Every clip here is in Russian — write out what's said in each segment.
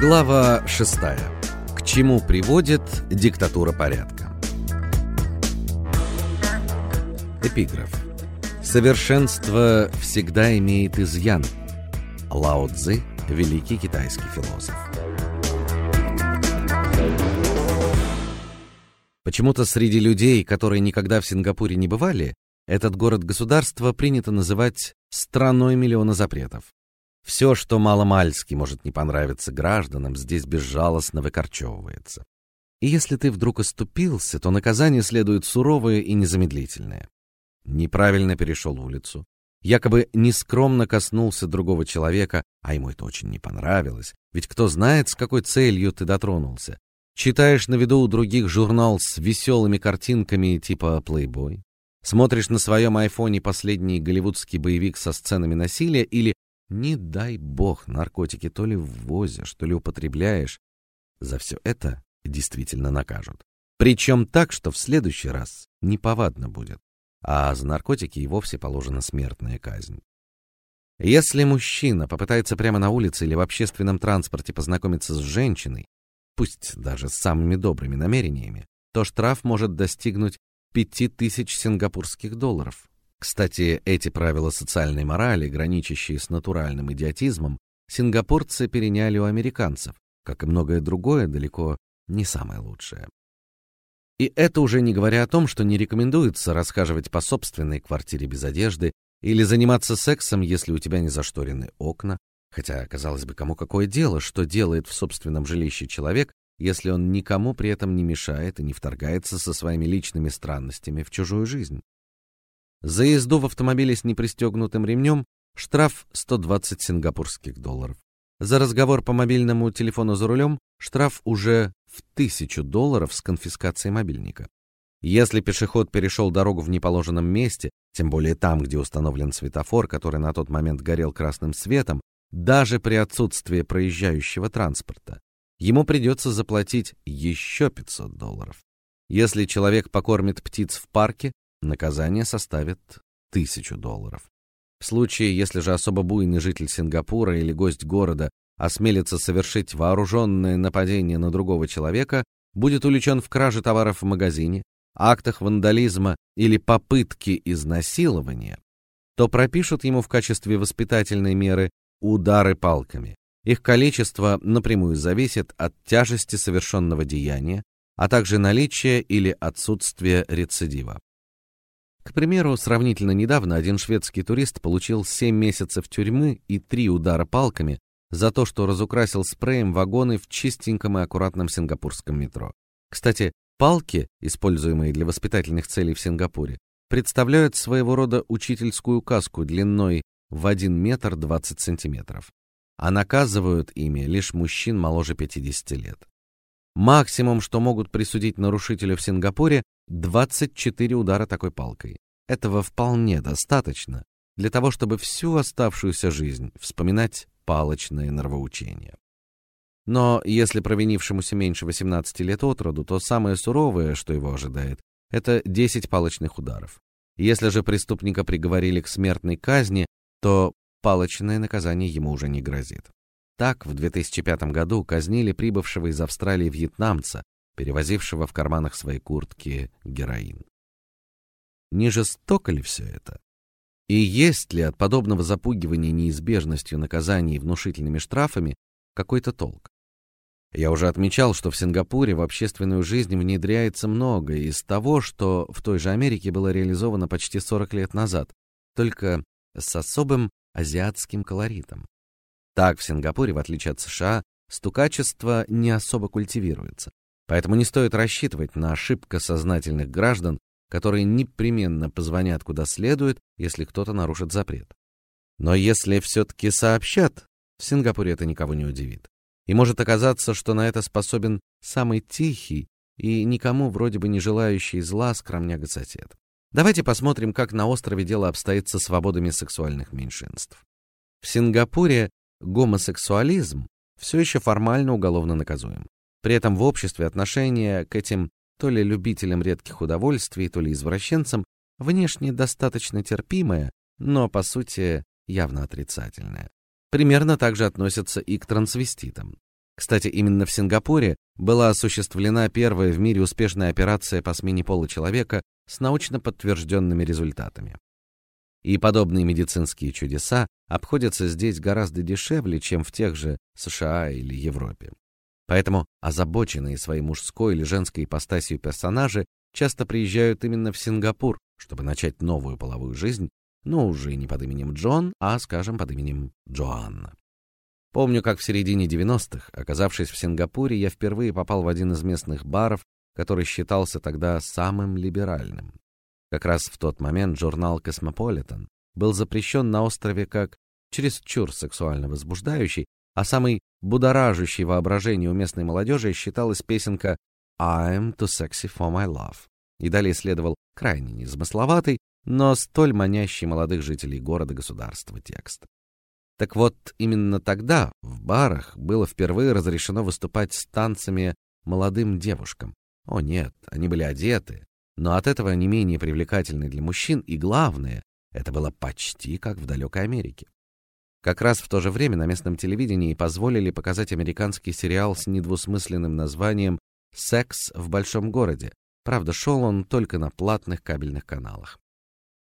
Глава 6. К чему приводит диктатура порядка? Эпиграф. Совершенство всегда имеет изъян. Лао Цзы, великий китайский философ. Почему-то среди людей, которые никогда в Сингапуре не бывали, этот город-государство принято называть страной миллиона запретов. Все, что маломальски может не понравиться гражданам, здесь безжалостно выкорчевывается. И если ты вдруг оступился, то наказание следует суровое и незамедлительное. Неправильно перешел улицу, якобы нескромно коснулся другого человека, а ему это очень не понравилось, ведь кто знает, с какой целью ты дотронулся. Читаешь на виду у других журнал с веселыми картинками типа Playboy, смотришь на своем айфоне последний голливудский боевик со сценами насилия или не дай бог, наркотики то ли ввозишь, то ли употребляешь. За все это действительно накажут. Причем так, что в следующий раз неповадно будет. А за наркотики и вовсе положена смертная казнь. Если мужчина попытается прямо на улице или в общественном транспорте познакомиться с женщиной, пусть даже с самыми добрыми намерениями, то штраф может достигнуть пяти тысяч сингапурских долларов. Кстати, эти правила социальной морали, граничащие с натуральным идиотизмом, сингапурцы переняли у американцев, как и многое другое, далеко не самое лучшее. И это уже не говоря о том, что не рекомендуется расхаживать по собственной квартире без одежды или заниматься сексом, если у тебя не зашторены окна, хотя, казалось бы, кому какое дело, что делает в собственном жилище человек, если он никому при этом не мешает и не вторгается со своими личными странностями в чужую жизнь. За езду в автомобиле с непристегнутым ремнем штраф 120 сингапурских долларов. За разговор по мобильному телефону за рулем штраф уже в тысячу долларов с конфискацией мобильника. Если пешеход перешел дорогу в неположенном месте, тем более там, где установлен светофор, который на тот момент горел красным светом, даже при отсутствии проезжающего транспорта, ему придется заплатить еще 500 долларов. Если человек покормит птиц в парке, Наказание составит тысячу долларов. В случае, если же особо буйный житель Сингапура или гость города осмелится совершить вооруженное нападение на другого человека, будет увлечен в краже товаров в магазине, актах вандализма или попытке изнасилования, то пропишут ему в качестве воспитательной меры удары палками. Их количество напрямую зависит от тяжести совершенного деяния, а также наличия или отсутствия рецидива. К примеру, сравнительно недавно один шведский турист получил 7 месяцев тюрьмы и 3 удара палками за то, что разукрасил спреем вагоны в чистеньком и аккуратном сингапурском метро. Кстати, палки, используемые для воспитательных целей в Сингапуре, представляют своего рода учительскую каску длиной в 1 метр 20 сантиметров, а наказывают ими лишь мужчин моложе 50 лет. Максимум, что могут присудить нарушителю в Сингапуре, 24 удара такой палкой. Этого вполне достаточно для того, чтобы всю оставшуюся жизнь вспоминать палочные нравоучения. Но если провинившемуся меньше 18 лет от роду, то самое суровое, что его ожидает, это 10 палочных ударов. Если же преступника приговорили к смертной казни, то палочное наказание ему уже не грозит. Так в 2005 году казнили прибывшего из Австралии вьетнамца, перевозившего в карманах своей куртки героин. Не жестоко ли все это? И есть ли от подобного запугивания неизбежностью наказаний и внушительными штрафами какой-то толк? Я уже отмечал, что в Сингапуре в общественную жизнь внедряется многое из того, что в той же Америке было реализовано почти 40 лет назад, только с особым азиатским колоритом. Так в Сингапуре, в отличие от США, стукачество не особо культивируется. Поэтому не стоит рассчитывать на ошибка сознательных граждан, которые непременно позвонят куда следует, если кто-то нарушит запрет. Но если все таки сообщат, в Сингапуре это никого не удивит. И может оказаться, что на это способен самый тихий и никому вроде бы не желающий зла скромняга-сосед. Давайте посмотрим, как на острове дело обстоит со свободами сексуальных меньшинств. В Сингапуре гомосексуализм все еще формально уголовно наказуем. При этом в обществе отношение к этим то ли любителям редких удовольствий, то ли извращенцам внешне достаточно терпимое, но по сути явно отрицательное. Примерно так же относятся и к трансвеститам. Кстати, именно в Сингапуре была осуществлена первая в мире успешная операция по смене пола человека с научно подтвержденными результатами. И подобные медицинские чудеса обходятся здесь гораздо дешевле, чем в тех же США или Европе. Поэтому озабоченные своей мужской или женской ипостасью персонажи часто приезжают именно в Сингапур, чтобы начать новую половую жизнь, но уже не под именем Джон, а, скажем, под именем Джоанна. Помню, как в середине 90-х, оказавшись в Сингапуре, я впервые попал в один из местных баров, который считался тогда самым либеральным. Как раз в тот момент журнал Cosmopolitan был запрещен на острове как чересчур сексуально возбуждающий, а самый будоражащий воображение у местной молодежи считалась песенка I'm too sexy for my love. И далее следовал крайне незамысловатый, но столь манящий молодых жителей города-государства текст. Так вот, именно тогда в барах было впервые разрешено выступать с танцами молодым девушкам. О нет, они были одеты, но от этого не менее привлекательны для мужчин, и главное, это было почти как в далекой Америке. Как раз в то же время на местном телевидении позволили показать американский сериал с недвусмысленным названием «Секс в большом городе». Правда, шел он только на платных кабельных каналах.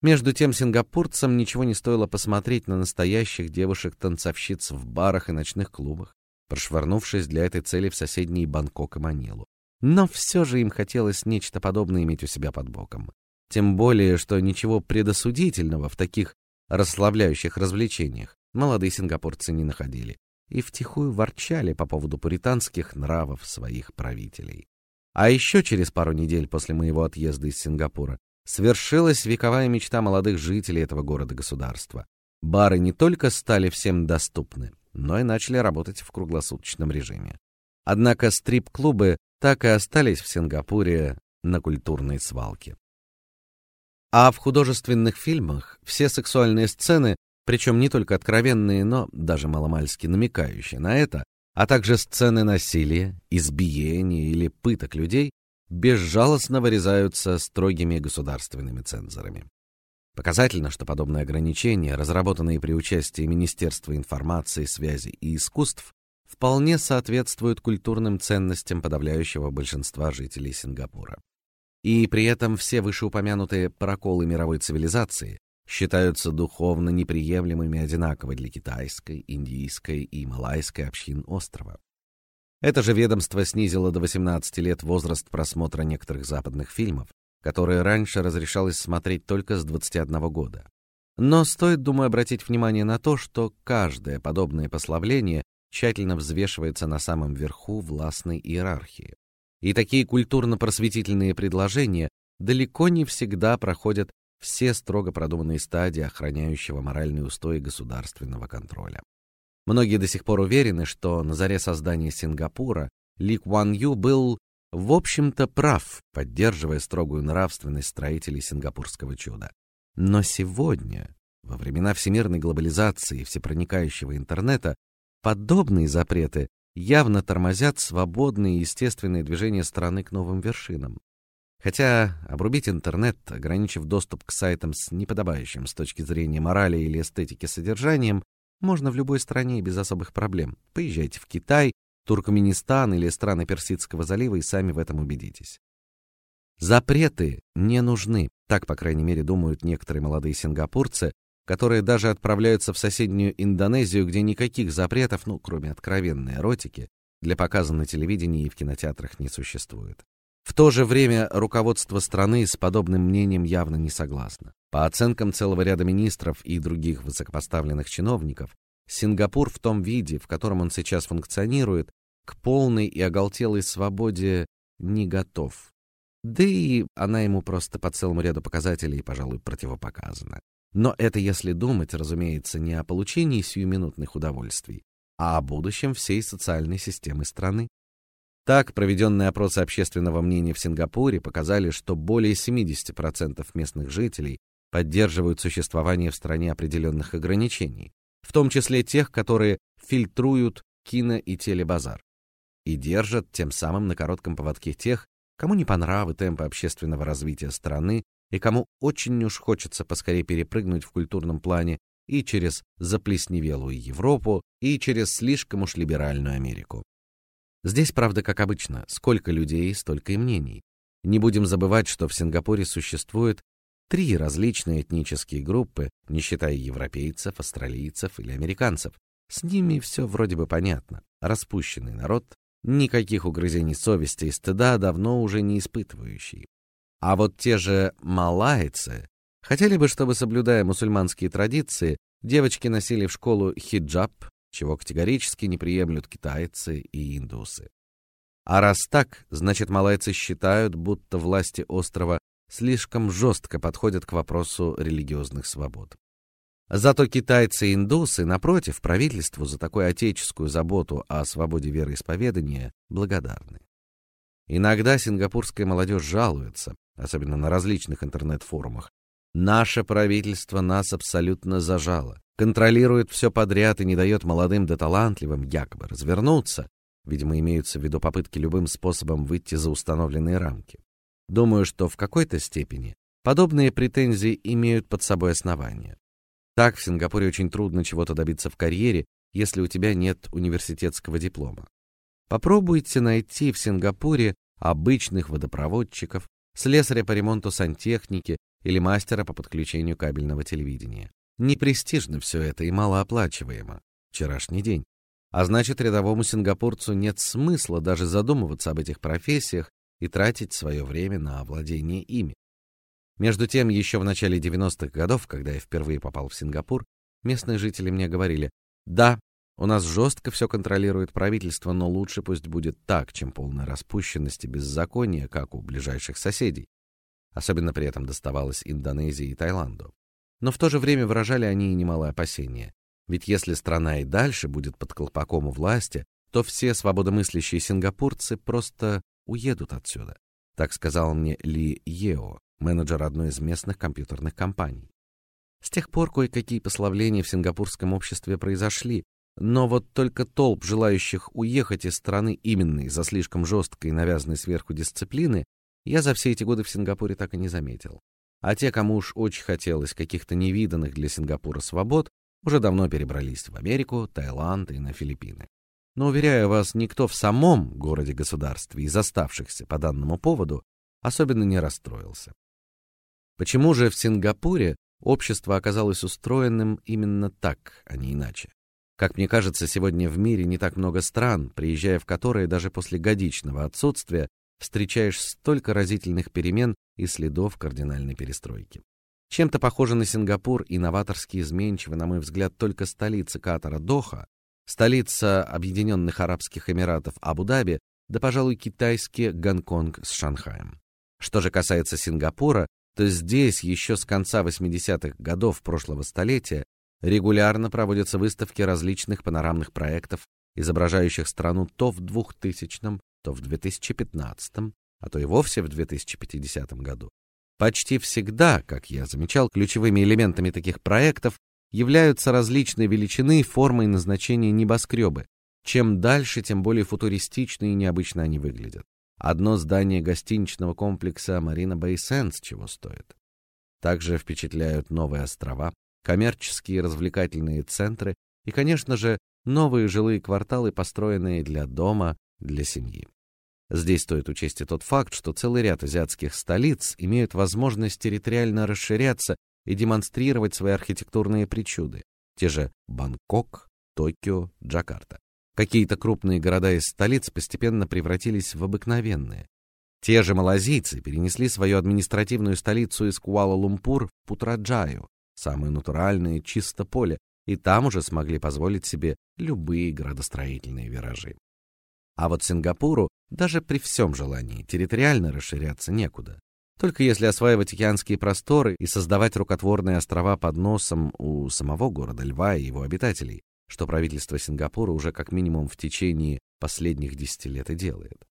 Между тем сингапурцам ничего не стоило посмотреть на настоящих девушек-танцовщиц в барах и ночных клубах, прошвырнувшись для этой цели в соседние Бангкок и Манилу. Но все же им хотелось нечто подобное иметь у себя под боком. Тем более, что ничего предосудительного в таких расслабляющих развлечениях молодые сингапурцы не находили и втихую ворчали по поводу пуританских нравов своих правителей. А еще через пару недель после моего отъезда из Сингапура свершилась вековая мечта молодых жителей этого города-государства. Бары не только стали всем доступны, но и начали работать в круглосуточном режиме. Однако стрип-клубы так и остались в Сингапуре на культурной свалке. А в художественных фильмах все сексуальные сцены, причем не только откровенные, но даже маломальски намекающие на это, а также сцены насилия, избиения или пыток людей, безжалостно вырезаются строгими государственными цензорами. Показательно, что подобные ограничения, разработанные при участии Министерства информации, связи и искусств, вполне соответствуют культурным ценностям подавляющего большинства жителей Сингапура. И при этом все вышеупомянутые проколы мировой цивилизации считаются духовно неприемлемыми одинаково для китайской, индийской и малайской общин острова. Это же ведомство снизило до 18 лет возраст просмотра некоторых западных фильмов, которые раньше разрешалось смотреть только с 21 года. Но стоит, думаю, обратить внимание на то, что каждое подобное послабление тщательно взвешивается на самом верху властной иерархии. И такие культурно-просветительные предложения далеко не всегда проходят все строго продуманные стадии охраняющего моральные устои государственного контроля. Многие до сих пор уверены, что на заре создания Сингапура Ли Куан Ю был в общем-то прав, поддерживая строгую нравственность строителей сингапурского чуда. Но сегодня, во времена всемирной глобализации и всепроникающего интернета, подобные запреты явно тормозят свободные и естественные движения страны к новым вершинам. Хотя обрубить интернет, ограничив доступ к сайтам с неподобающим с точки зрения морали или эстетики содержанием, можно в любой стране без особых проблем. Поезжайте в Китай, Туркменистан или страны Персидского залива и сами в этом убедитесь. Запреты не нужны, так по крайней мере думают некоторые молодые сингапурцы, которые даже отправляются в соседнюю Индонезию, где никаких запретов, ну, кроме откровенной эротики, для показа на телевидении и в кинотеатрах не существует. В то же время руководство страны с подобным мнением явно не согласно. По оценкам целого ряда министров и других высокопоставленных чиновников, Сингапур в том виде, в котором он сейчас функционирует, к полной и оголтелой свободе не готов. Да и она ему просто по целому ряду показателей, пожалуй, противопоказана. Но это если думать, разумеется, не о получении сиюминутных удовольствий, а о будущем всей социальной системы страны. Так, проведенные опросы общественного мнения в Сингапуре показали, что более 70% местных жителей поддерживают существование в стране определенных ограничений, в том числе тех, которые фильтруют кино и телебазар, и держат тем самым на коротком поводке тех, кому не по нраву темпы общественного развития страны и кому очень уж хочется поскорее перепрыгнуть в культурном плане и через заплесневелую Европу, и через слишком уж либеральную Америку. Здесь, правда, как обычно, сколько людей, столько и мнений. Не будем забывать, что в Сингапуре существует три различные этнические группы, не считая европейцев, австралийцев или американцев. С ними все вроде бы понятно. Распущенный народ, никаких угрызений совести и стыда давно уже не испытывающий. А вот те же малайцы хотели бы, чтобы, соблюдая мусульманские традиции, девочки носили в школу хиджаб, чего категорически не приемлют китайцы и индусы. А раз так, значит, малайцы считают, будто власти острова слишком жестко подходят к вопросу религиозных свобод. Зато китайцы и индусы, напротив, правительству за такую отеческую заботу о свободе вероисповедания благодарны. Иногда сингапурская молодежь жалуется, особенно на различных интернет-форумах. Наше правительство нас абсолютно зажало, контролирует все подряд и не дает молодым да талантливым якобы развернуться. Видимо, имеются в виду попытки любым способом выйти за установленные рамки. Думаю, что в какой-то степени подобные претензии имеют под собой основания. Так в Сингапуре очень трудно чего-то добиться в карьере, если у тебя нет университетского диплома. Попробуйте найти в Сингапуре обычных водопроводчиков, слесаря по ремонту сантехники или мастера по подключению кабельного телевидения. Не престижно все это и малооплачиваемо. Вчерашний день. А значит, рядовому сингапурцу нет смысла даже задумываться об этих профессиях и тратить свое время на овладение ими. Между тем, еще в начале 90-х годов, когда я впервые попал в Сингапур, местные жители мне говорили: "Да, у нас жестко все контролирует правительство, но лучше пусть будет так, чем полная распущенность и беззаконие, как у ближайших соседей". Особенно при этом доставалось Индонезии и Таиланду. Но в то же время выражали они и немалое опасение. Ведь если страна и дальше будет под колпаком у власти, то все свободомыслящие сингапурцы просто уедут отсюда. Так сказал мне Ли Ео, менеджер одной из местных компьютерных компаний. С тех пор кое-какие послабления в сингапурском обществе произошли, но вот только толп желающих уехать из страны именно из-за слишком жесткой навязанной сверху дисциплины я за все эти годы в Сингапуре так и не заметил. А те, кому уж очень хотелось каких-то невиданных для Сингапура свобод, уже давно перебрались в Америку, Таиланд и на Филиппины. Но уверяю вас, никто в самом городе-государстве из оставшихся по данному поводу особенно не расстроился. Почему же в Сингапуре общество оказалось устроенным именно так, а не иначе? Как мне кажется, сегодня в мире не так много стран, приезжая в которые даже после годичного отсутствия встречаешь столько разительных перемен и следов кардинальной перестройки. Чем-то похоже на Сингапур и новаторски изменчива, на мой взгляд, только столица Катара Доха, столица Объединенных Арабских Эмиратов Абу-Даби, да, пожалуй, китайский Гонконг с Шанхаем. Что же касается Сингапура, то здесь еще с конца 80-х годов прошлого столетия регулярно проводятся выставки различных панорамных проектов, изображающих страну то в 2000 то в 2015 а то и вовсе в 2050 году. Почти всегда, как я замечал, ключевыми элементами таких проектов являются различные величины, формы и назначения небоскребы. Чем дальше, тем более футуристично и необычно они выглядят. Одно здание гостиничного комплекса Marina Bay Sands чего стоит. Также впечатляют новые острова, коммерческие и развлекательные центры и, конечно же, новые жилые кварталы, построенные для дома, для семьи. Здесь стоит учесть и тот факт, что целый ряд азиатских столиц имеют возможность территориально расширяться и демонстрировать свои архитектурные причуды. Те же Бангкок, Токио, Джакарта. Какие-то крупные города из столиц постепенно превратились в обыкновенные. Те же малазийцы перенесли свою административную столицу из Куала-Лумпур в Путраджаю, самое натуральное чисто поле, и там уже смогли позволить себе любые градостроительные виражи. А вот Сингапуру даже при всем желании территориально расширяться некуда. Только если осваивать океанские просторы и создавать рукотворные острова под носом у самого города Льва и его обитателей, что правительство Сингапура уже как минимум в течение последних десяти лет и делает.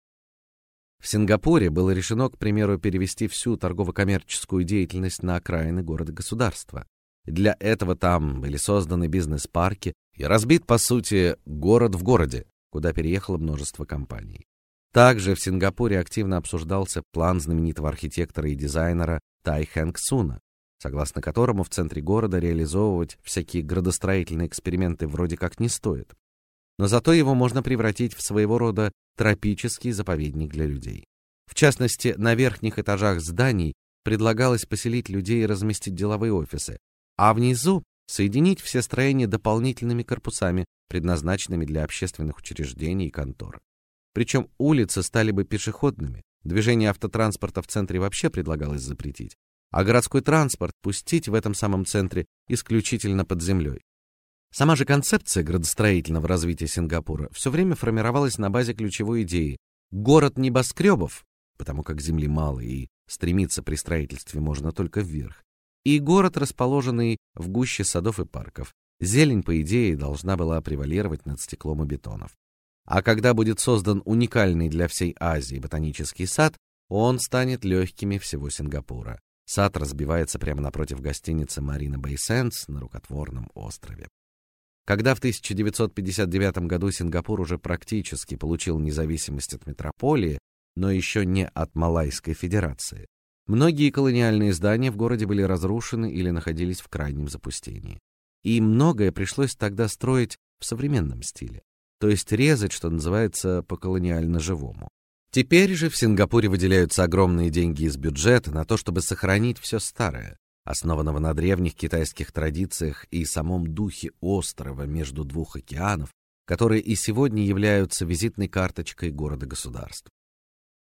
В Сингапуре было решено, к примеру, перевести всю торгово-коммерческую деятельность на окраины города-государства. Для этого там были созданы бизнес-парки и разбит, по сути, город в городе, куда переехало множество компаний. Также в Сингапуре активно обсуждался план знаменитого архитектора и дизайнера Тай Хэнк Суна, согласно которому в центре города реализовывать всякие градостроительные эксперименты вроде как не стоит. но зато его можно превратить в своего рода тропический заповедник для людей. В частности, на верхних этажах зданий предлагалось поселить людей и разместить деловые офисы, а внизу соединить все строения дополнительными корпусами, предназначенными для общественных учреждений и контор. Причем улицы стали бы пешеходными, движение автотранспорта в центре вообще предлагалось запретить, а городской транспорт пустить в этом самом центре исключительно под землей. Сама же концепция градостроительного развития Сингапура все время формировалась на базе ключевой идеи: город небоскребов, потому как земли мало и стремиться при строительстве можно только вверх, и город, расположенный в гуще садов и парков. Зелень, по идее, должна была превалировать над стеклом и бетоном. А когда будет создан уникальный для всей Азии ботанический сад, он станет легкими всего Сингапура. Сад разбивается прямо напротив гостиницы Marina Bay Sands на рукотворном острове. Когда в 1959 году Сингапур уже практически получил независимость от метрополии, но еще не от Малайской Федерации, многие колониальные здания в городе были разрушены или находились в крайнем запустении. И многое пришлось тогда строить в современном стиле, то есть резать, что называется, по-колониально живому. Теперь же в Сингапуре выделяются огромные деньги из бюджета на то, чтобы сохранить все старое, основанного на древних китайских традициях и самом духе острова между двух океанов, которые и сегодня являются визитной карточкой города-государства.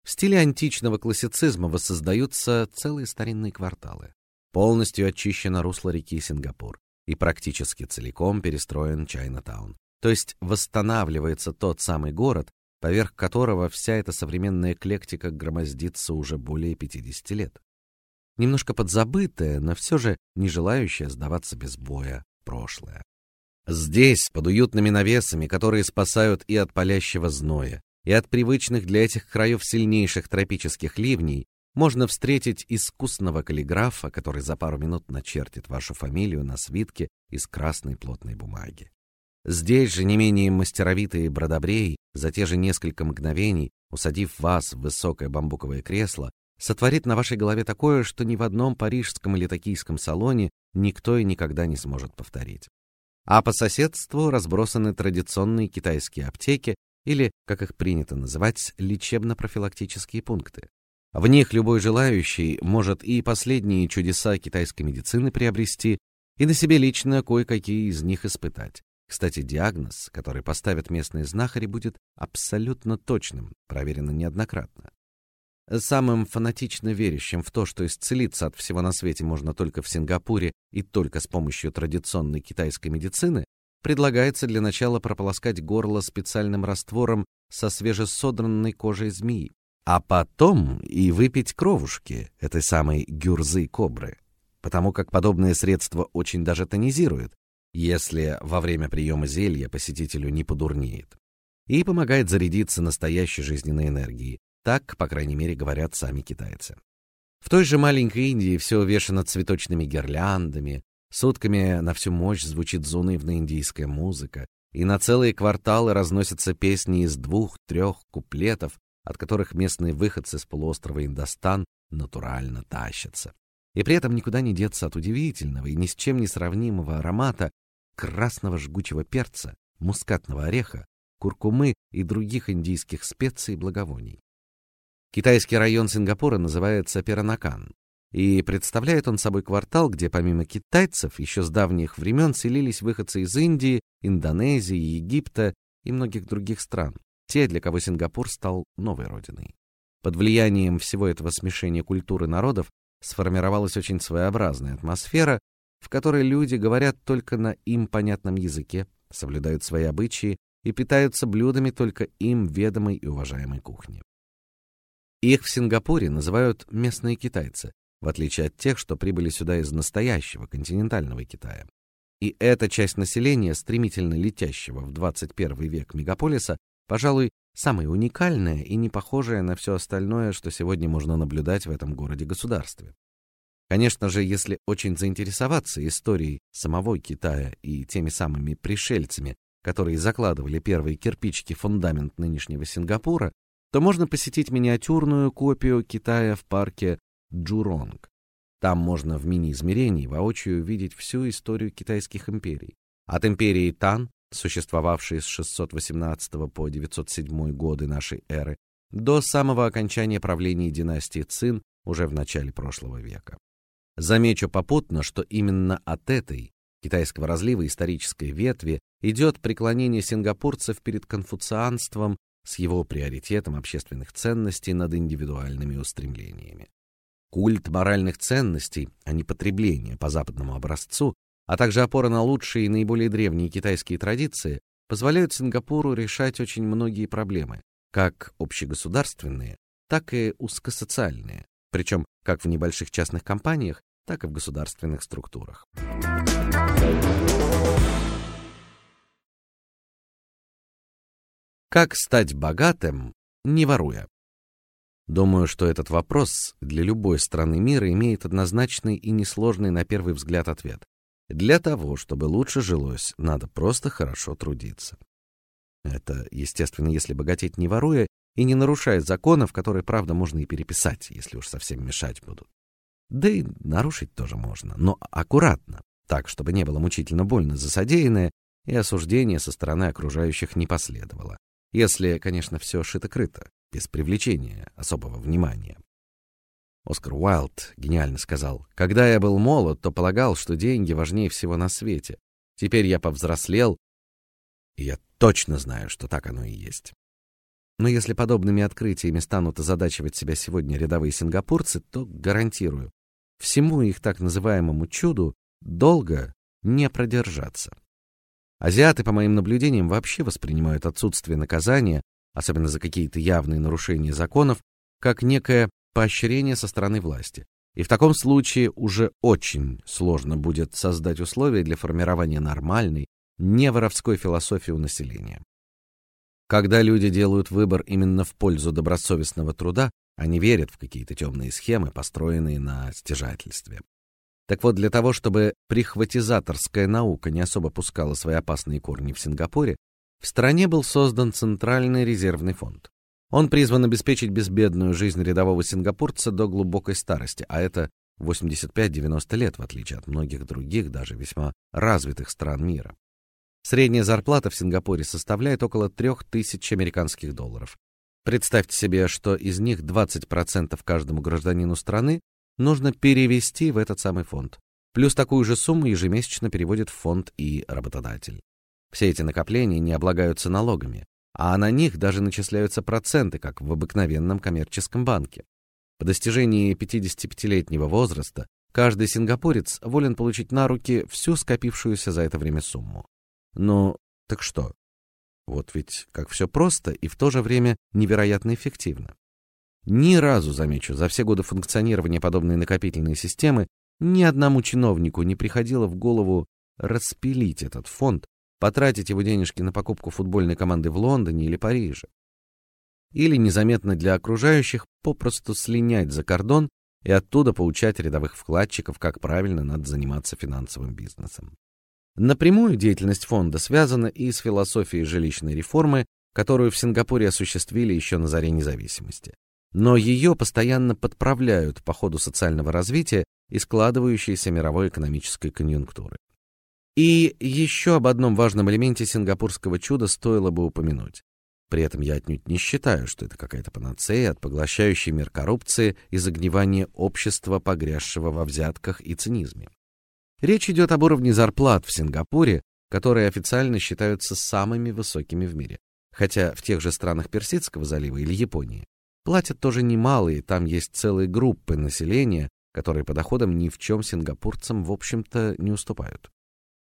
В стиле античного классицизма воссоздаются целые старинные кварталы. Полностью очищено русло реки Сингапур и практически целиком перестроен Чайна-таун. То есть восстанавливается тот самый город, поверх которого вся эта современная эклектика громоздится уже более 50 лет. Немножко подзабытое, но все же не желающее сдаваться без боя прошлое. Здесь, под уютными навесами, которые спасают и от палящего зноя, и от привычных для этих краев сильнейших тропических ливней, можно встретить искусного каллиграфа, который за пару минут начертит вашу фамилию на свитке из красной плотной бумаги. Здесь же не менее мастеровитые бродобреи за те же несколько мгновений, усадив вас в высокое бамбуковое кресло, сотворит на вашей голове такое, что ни в одном парижском или токийском салоне никто и никогда не сможет повторить. А по соседству разбросаны традиционные китайские аптеки или, как их принято называть, лечебно-профилактические пункты. В них любой желающий может и последние чудеса китайской медицины приобрести, и на себе лично кое-какие из них испытать. Кстати, диагноз, который поставят местные знахари, будет абсолютно точным, проверено неоднократно. Самым фанатично верящим в то, что исцелиться от всего на свете можно только в Сингапуре и только с помощью традиционной китайской медицины, предлагается для начала прополоскать горло специальным раствором со свежесодранной кожей змеи, а потом и выпить кровушки этой самой гюрзы кобры, потому как подобное средство очень даже тонизирует, если во время приема зелья посетителю не подурнеет, и помогает зарядиться настоящей жизненной энергией. Так, по крайней мере, говорят сами китайцы. В той же маленькой Индии все увешано цветочными гирляндами, сутками на всю мощь звучит заунывная индийская музыка, и на целые кварталы разносятся песни из двух-трех куплетов, от которых местные выходцы с полуострова Индостан натурально тащатся. И при этом никуда не деться от удивительного и ни с чем не сравнимого аромата, красного жгучего перца, мускатного ореха, куркумы и других индийских специй и благовоний. Китайский район Сингапура называется Перанакан, и представляет он собой квартал, где помимо китайцев еще с давних времен селились выходцы из Индии, Индонезии, Египта и многих других стран, те, для кого Сингапур стал новой родиной. Под влиянием всего этого смешения культуры народов сформировалась очень своеобразная атмосфера, в которой люди говорят только на им понятном языке, соблюдают свои обычаи и питаются блюдами только им ведомой и уважаемой кухни. Их в Сингапуре называют местные китайцы, в отличие от тех, что прибыли сюда из настоящего континентального Китая. И эта часть населения, стремительно летящего в 21 век мегаполиса, пожалуй, самая уникальная и не похожая на все остальное, что сегодня можно наблюдать в этом городе-государстве. Конечно же, если очень заинтересоваться историей самого Китая и теми самыми пришельцами, которые закладывали первые кирпичики фундамент нынешнего Сингапура, то можно посетить миниатюрную копию Китая в парке Джуронг. Там можно в мини-измерении воочию увидеть всю историю китайских империй, от империи Тан существовавшие с 618 по 907 годы нашей эры, до самого окончания правления династии Цин уже в начале прошлого века. Замечу попутно, что именно от этой китайского разлива исторической ветви идет преклонение сингапурцев перед конфуцианством с его приоритетом общественных ценностей над индивидуальными устремлениями. Культ моральных ценностей, а не потребление по западному образцу, а также опора на лучшие и наиболее древние китайские традиции позволяют Сингапуру решать очень многие проблемы, как общегосударственные, так и узкосоциальные, причем как в небольших частных компаниях, так и в государственных структурах. Как стать богатым, не воруя? Думаю, что этот вопрос для любой страны мира имеет однозначный и несложный на первый взгляд ответ. Для того, чтобы лучше жилось, надо просто хорошо трудиться. Это, естественно, если богатеть не воруя и не нарушая законов, которые, правда, можно и переписать, если уж совсем мешать будут. Да и нарушить тоже можно, но аккуратно, так, чтобы не было мучительно больно за содеянное, и осуждение со стороны окружающих не последовало. Если, конечно, все шито-крыто, без привлечения особого внимания. Оскар Уайлд гениально сказал: "Когда я был молод, то полагал, что деньги важнее всего на свете. Теперь я повзрослел, и я точно знаю, что так оно и есть". Но если подобными открытиями станут озадачивать себя сегодня рядовые сингапурцы, то гарантирую, всему их так называемому чуду долго не продержаться. Азиаты, по моим наблюдениям, вообще воспринимают отсутствие наказания, особенно за какие-то явные нарушения законов, как некое поощрение со стороны власти. И в таком случае уже очень сложно будет создать условия для формирования нормальной, не воровской философии у населения. Когда люди делают выбор именно в пользу добросовестного труда, они верят в какие-то темные схемы, построенные на стяжательстве. Так вот, для того, чтобы прихватизаторская наука не особо пускала свои опасные корни в Сингапуре, в стране был создан Центральный резервный фонд. Он призван обеспечить безбедную жизнь рядового сингапурца до глубокой старости, а это 85-90 лет, в отличие от многих других, даже весьма развитых стран мира. Средняя зарплата в Сингапуре составляет около 3000 американских долларов. Представьте себе, что из них 20% каждому гражданину страны нужно перевести в этот самый фонд. Плюс такую же сумму ежемесячно переводит в фонд и работодатель. Все эти накопления не облагаются налогами, а на них даже начисляются проценты, как в обыкновенном коммерческом банке. По достижении 55-летнего возраста каждый сингапурец волен получить на руки всю скопившуюся за это время сумму. Ну, так что? Вот ведь как все просто и в то же время невероятно эффективно. Ни разу, замечу, за все годы функционирования подобной накопительной системы ни одному чиновнику не приходило в голову распилить этот фонд, потратить его денежки на покупку футбольной команды в Лондоне или Париже. Или незаметно для окружающих попросту слинять за кордон и оттуда поучать рядовых вкладчиков, как правильно надо заниматься финансовым бизнесом. Напрямую деятельность фонда связана и с философией жилищной реформы, которую в Сингапуре осуществили еще на заре независимости но ее постоянно подправляют по ходу социального развития и складывающейся мировой экономической конъюнктуры. И еще об одном важном элементе сингапурского чуда стоило бы упомянуть. При этом я отнюдь не считаю, что это какая-то панацея от поглощающей мир коррупции и загнивания общества, погрязшего во взятках и цинизме. Речь идет об уровне зарплат в Сингапуре, которые официально считаются самыми высокими в мире, хотя в тех же странах Персидского залива или Японии Платят тоже немалые, там есть целые группы населения, которые по доходам ни в чем сингапурцам, в общем-то, не уступают.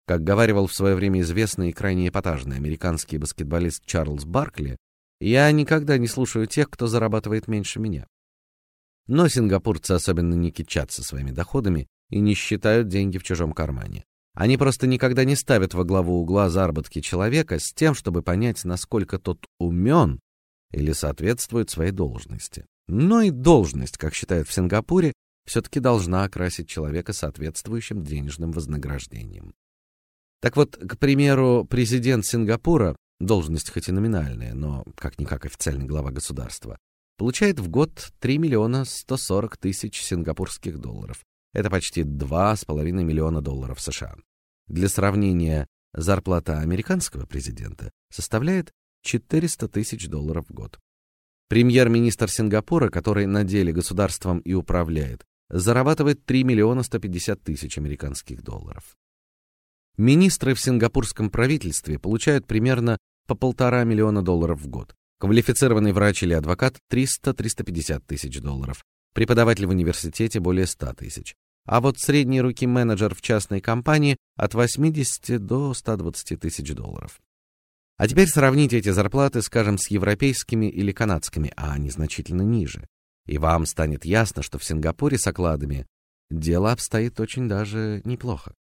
Как говаривал в свое время известный и крайне эпатажный американский баскетболист Чарльз Баркли, я никогда не слушаю тех, кто зарабатывает меньше меня. Но сингапурцы особенно не кичатся своими доходами и не считают деньги в чужом кармане. Они просто никогда не ставят во главу угла заработки человека с тем, чтобы понять, насколько тот умен или соответствует своей должности. Но и должность, как считают в Сингапуре, все-таки должна окрасить человека соответствующим денежным вознаграждением. Так вот, к примеру, президент Сингапура, должность хоть и номинальная, но как-никак официальный глава государства, получает в год 3 миллиона 140 тысяч сингапурских долларов. Это почти 2,5 миллиона долларов США. Для сравнения, Зарплата американского президента составляет 400 тысяч долларов в год. Премьер-министр Сингапура, который на деле государством и управляет, зарабатывает 3 миллиона 150 тысяч американских долларов. Министры в сингапурском правительстве получают примерно по полтора миллиона долларов в год. Квалифицированный врач или адвокат 300-350 тысяч долларов. Преподаватель в университете более 100 тысяч. А вот средний руки менеджер в частной компании от 80 до 120 тысяч долларов. А теперь сравните эти зарплаты, скажем, с европейскими или канадскими, а они значительно ниже. И вам станет ясно, что в Сингапуре с окладами дело обстоит очень даже неплохо.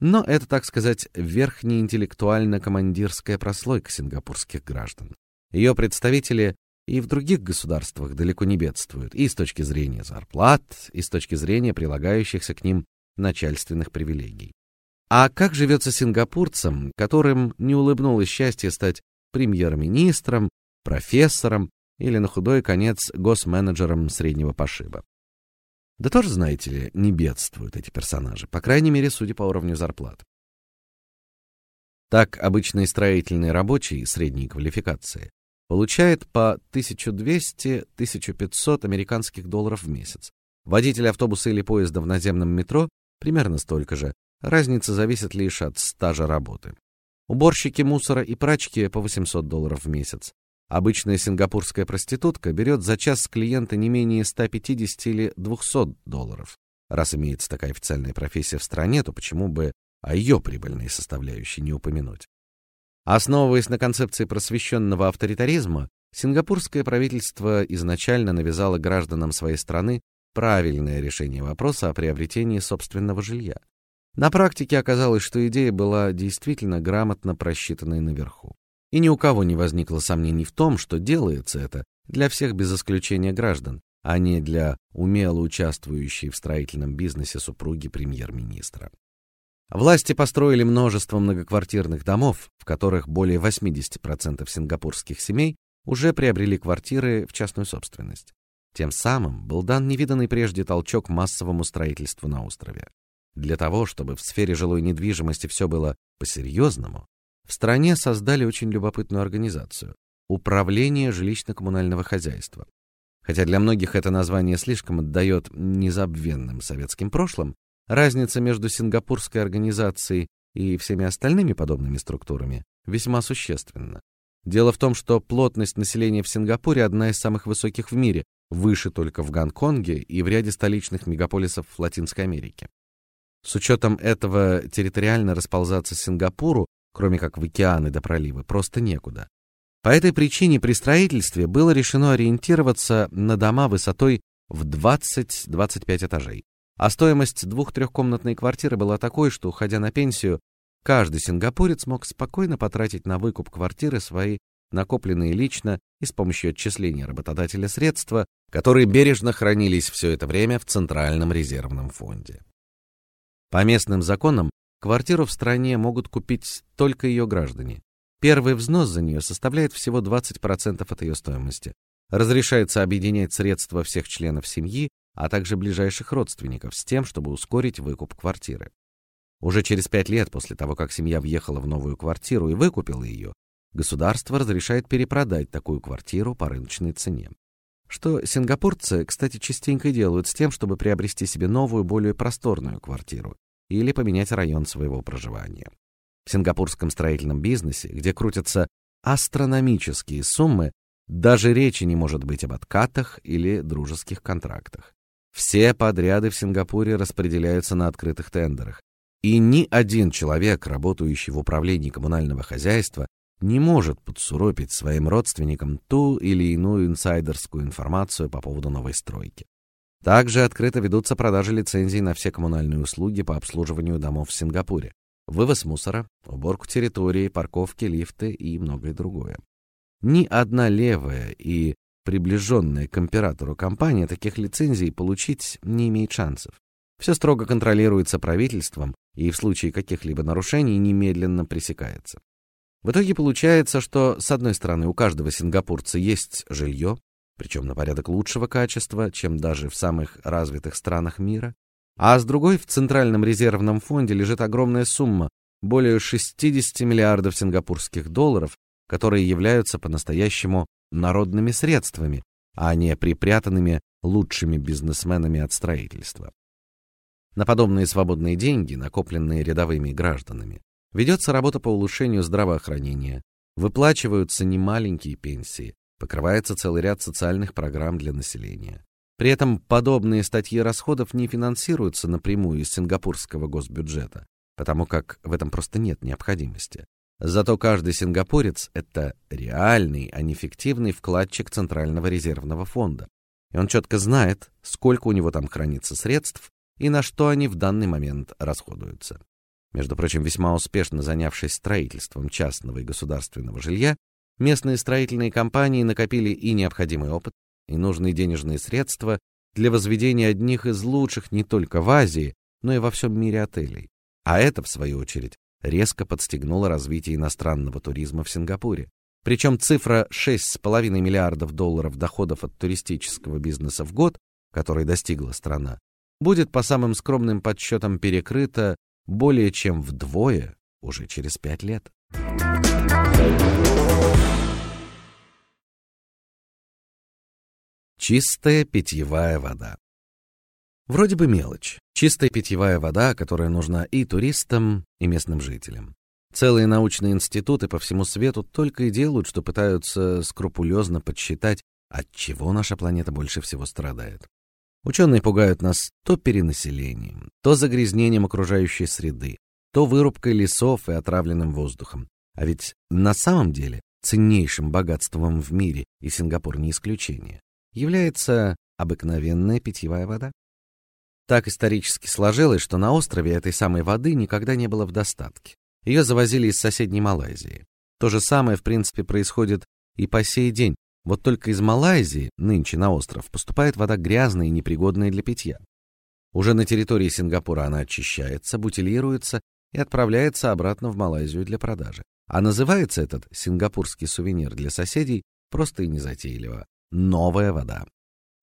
Но это, так сказать, верхнеинтеллектуально-командирская прослойка сингапурских граждан. Ее представители и в других государствах далеко не бедствуют, и с точки зрения зарплат, и с точки зрения прилагающихся к ним начальственных привилегий. А как живется сингапурцам, которым не улыбнулось счастье стать премьер-министром, профессором или на худой конец госменеджером среднего пошиба? Да тоже, знаете ли, не бедствуют эти персонажи, по крайней мере, судя по уровню зарплат. Так обычный строительный рабочий средней квалификации получает по 1200-1500 американских долларов в месяц. Водитель автобуса или поезда в наземном метро примерно столько же. Разница зависит лишь от стажа работы. Уборщики мусора и прачки по 800 долларов в месяц. Обычная сингапурская проститутка берет за час с клиента не менее 150 или 200 долларов. Раз имеется такая официальная профессия в стране, то почему бы о ее прибыльной составляющей не упомянуть? Основываясь на концепции просвещенного авторитаризма, сингапурское правительство изначально навязало гражданам своей страны правильное решение вопроса о приобретении собственного жилья. На практике оказалось, что идея была действительно грамотно просчитанной наверху. И ни у кого не возникло сомнений в том, что делается это для всех без исключения граждан, а не для умело участвующей в строительном бизнесе супруги премьер-министра. Власти построили множество многоквартирных домов, в которых более 80% сингапурских семей уже приобрели квартиры в частную собственность. Тем самым был дан невиданный прежде толчок массовому строительству на острове. Для того, чтобы в сфере жилой недвижимости все было по-серьезному, в стране создали очень любопытную организацию Управление жилищно-коммунального хозяйства. Хотя для многих это название слишком отдает незабвенным советским прошлым, разница между сингапурской организацией и всеми остальными подобными структурами весьма существенна. Дело в том, что плотность населения в Сингапуре одна из самых высоких в мире, выше только в Гонконге и в ряде столичных мегаполисов Латинской Америки. С учетом этого территориально расползаться Сингапуру кроме как в океаны до проливы, просто некуда. По этой причине при строительстве было решено ориентироваться на дома высотой в 20-25 этажей. А стоимость двух-трехкомнатной квартиры была такой, что, уходя на пенсию, каждый сингапурец мог спокойно потратить на выкуп квартиры свои накопленные лично и с помощью отчисления работодателя средства, которые бережно хранились все это время в Центральном резервном фонде. По местным законам Квартиру в стране могут купить только ее граждане. Первый взнос за нее составляет всего 20% от ее стоимости. Разрешается объединять средства всех членов семьи, а также ближайших родственников с тем, чтобы ускорить выкуп квартиры. Уже через пять лет после того, как семья въехала в новую квартиру и выкупила ее, государство разрешает перепродать такую квартиру по рыночной цене. Что сингапурцы, кстати, частенько делают с тем, чтобы приобрести себе новую, более просторную квартиру или поменять район своего проживания. В сингапурском строительном бизнесе, где крутятся астрономические суммы, даже речи не может быть об откатах или дружеских контрактах. Все подряды в Сингапуре распределяются на открытых тендерах, и ни один человек, работающий в управлении коммунального хозяйства, не может подсуропить своим родственникам ту или иную инсайдерскую информацию по поводу новой стройки. Также открыто ведутся продажи лицензий на все коммунальные услуги по обслуживанию домов в Сингапуре, вывоз мусора, уборку территории, парковки, лифты и многое другое. Ни одна левая и приближенная к императору компания таких лицензий получить не имеет шансов. Все строго контролируется правительством и в случае каких-либо нарушений немедленно пресекается. В итоге получается, что с одной стороны у каждого сингапурца есть жилье, причем на порядок лучшего качества, чем даже в самых развитых странах мира. А с другой, в Центральном резервном фонде лежит огромная сумма, более 60 миллиардов сингапурских долларов, которые являются по-настоящему народными средствами, а не припрятанными лучшими бизнесменами от строительства. На подобные свободные деньги, накопленные рядовыми гражданами, ведется работа по улучшению здравоохранения, выплачиваются немаленькие пенсии, покрывается целый ряд социальных программ для населения. При этом подобные статьи расходов не финансируются напрямую из сингапурского госбюджета, потому как в этом просто нет необходимости. Зато каждый сингапурец это реальный, а не фиктивный вкладчик Центрального резервного фонда. И он четко знает, сколько у него там хранится средств и на что они в данный момент расходуются. Между прочим, весьма успешно занявшись строительством частного и государственного жилья, местные строительные компании накопили и необходимый опыт, и нужные денежные средства для возведения одних из лучших не только в Азии, но и во всем мире отелей. А это, в свою очередь, резко подстегнуло развитие иностранного туризма в Сингапуре. Причем цифра 6,5 миллиардов долларов доходов от туристического бизнеса в год, который достигла страна, будет по самым скромным подсчетам перекрыта более чем вдвое уже через пять лет. Чистая питьевая вода. Вроде бы мелочь. Чистая питьевая вода, которая нужна и туристам, и местным жителям. Целые научные институты по всему свету только и делают, что пытаются скрупулезно подсчитать, от чего наша планета больше всего страдает. Ученые пугают нас то перенаселением, то загрязнением окружающей среды, то вырубкой лесов и отравленным воздухом. А ведь на самом деле ценнейшим богатством в мире, и Сингапур не исключение, является обыкновенная питьевая вода. Так исторически сложилось, что на острове этой самой воды никогда не было в достатке. Ее завозили из соседней Малайзии. То же самое, в принципе, происходит и по сей день. Вот только из Малайзии нынче на остров поступает вода грязная и непригодная для питья. Уже на территории Сингапура она очищается, бутилируется и отправляется обратно в Малайзию для продажи. А называется этот сингапурский сувенир для соседей просто и незатейливо новая вода.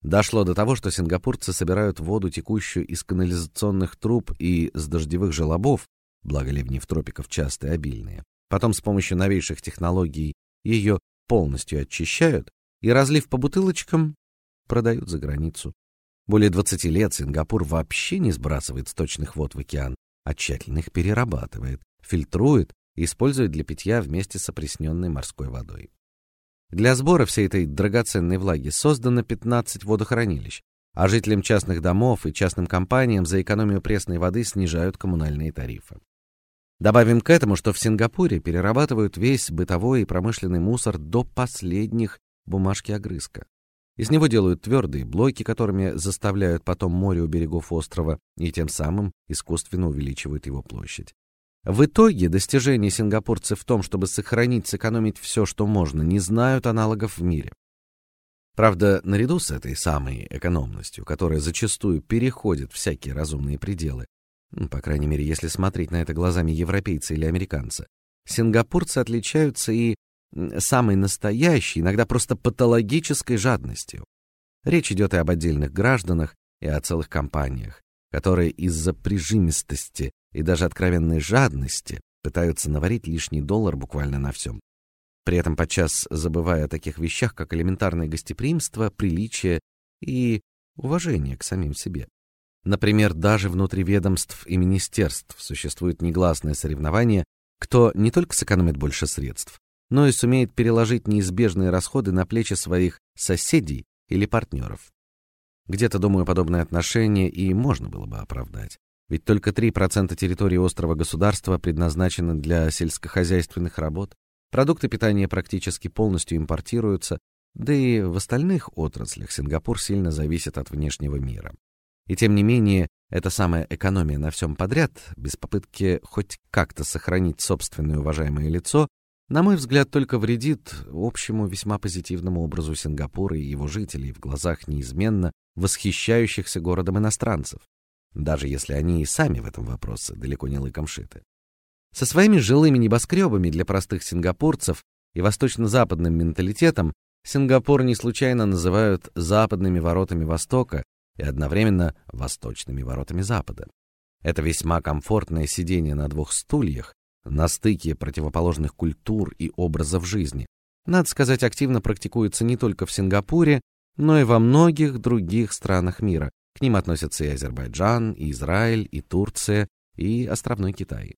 Дошло до того, что сингапурцы собирают воду, текущую из канализационных труб и с дождевых желобов, благо ливни в тропиках частые и обильные. Потом с помощью новейших технологий ее полностью очищают и, разлив по бутылочкам, продают за границу. Более 20 лет Сингапур вообще не сбрасывает сточных вод в океан, а тщательно их перерабатывает, фильтрует и использует для питья вместе с опресненной морской водой. Для сбора всей этой драгоценной влаги создано 15 водохранилищ, а жителям частных домов и частным компаниям за экономию пресной воды снижают коммунальные тарифы. Добавим к этому, что в Сингапуре перерабатывают весь бытовой и промышленный мусор до последних бумажки огрызка. Из него делают твердые блоки, которыми заставляют потом море у берегов острова и тем самым искусственно увеличивают его площадь. В итоге достижения сингапурцев в том, чтобы сохранить, сэкономить все, что можно, не знают аналогов в мире. Правда, наряду с этой самой экономностью, которая зачастую переходит всякие разумные пределы, по крайней мере, если смотреть на это глазами европейца или американца, сингапурцы отличаются и самой настоящей, иногда просто патологической жадностью. Речь идет и об отдельных гражданах, и о целых компаниях, которые из-за прижимистости и даже откровенной жадности пытаются наварить лишний доллар буквально на всем. При этом подчас забывая о таких вещах, как элементарное гостеприимство, приличие и уважение к самим себе. Например, даже внутри ведомств и министерств существует негласное соревнование, кто не только сэкономит больше средств, но и сумеет переложить неизбежные расходы на плечи своих соседей или партнеров. Где-то, думаю, подобное отношение и можно было бы оправдать. Ведь только 3% территории острова государства предназначены для сельскохозяйственных работ. Продукты питания практически полностью импортируются, да и в остальных отраслях Сингапур сильно зависит от внешнего мира. И тем не менее, эта самая экономия на всем подряд, без попытки хоть как-то сохранить собственное уважаемое лицо, на мой взгляд, только вредит общему весьма позитивному образу Сингапура и его жителей в глазах неизменно восхищающихся городом иностранцев даже если они и сами в этом вопросе далеко не лыком шиты. Со своими жилыми небоскребами для простых сингапурцев и восточно-западным менталитетом Сингапур не случайно называют западными воротами Востока и одновременно восточными воротами Запада. Это весьма комфортное сидение на двух стульях, на стыке противоположных культур и образов жизни, надо сказать, активно практикуется не только в Сингапуре, но и во многих других странах мира. К ним относятся и Азербайджан, и Израиль, и Турция, и островной Китай.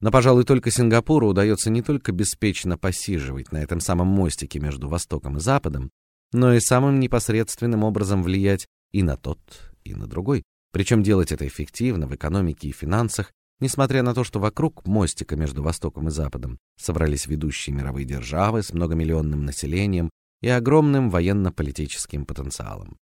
Но, пожалуй, только Сингапуру удается не только беспечно посиживать на этом самом мостике между Востоком и Западом, но и самым непосредственным образом влиять и на тот, и на другой. Причем делать это эффективно в экономике и финансах, несмотря на то, что вокруг мостика между Востоком и Западом собрались ведущие мировые державы с многомиллионным населением и огромным военно-политическим потенциалом.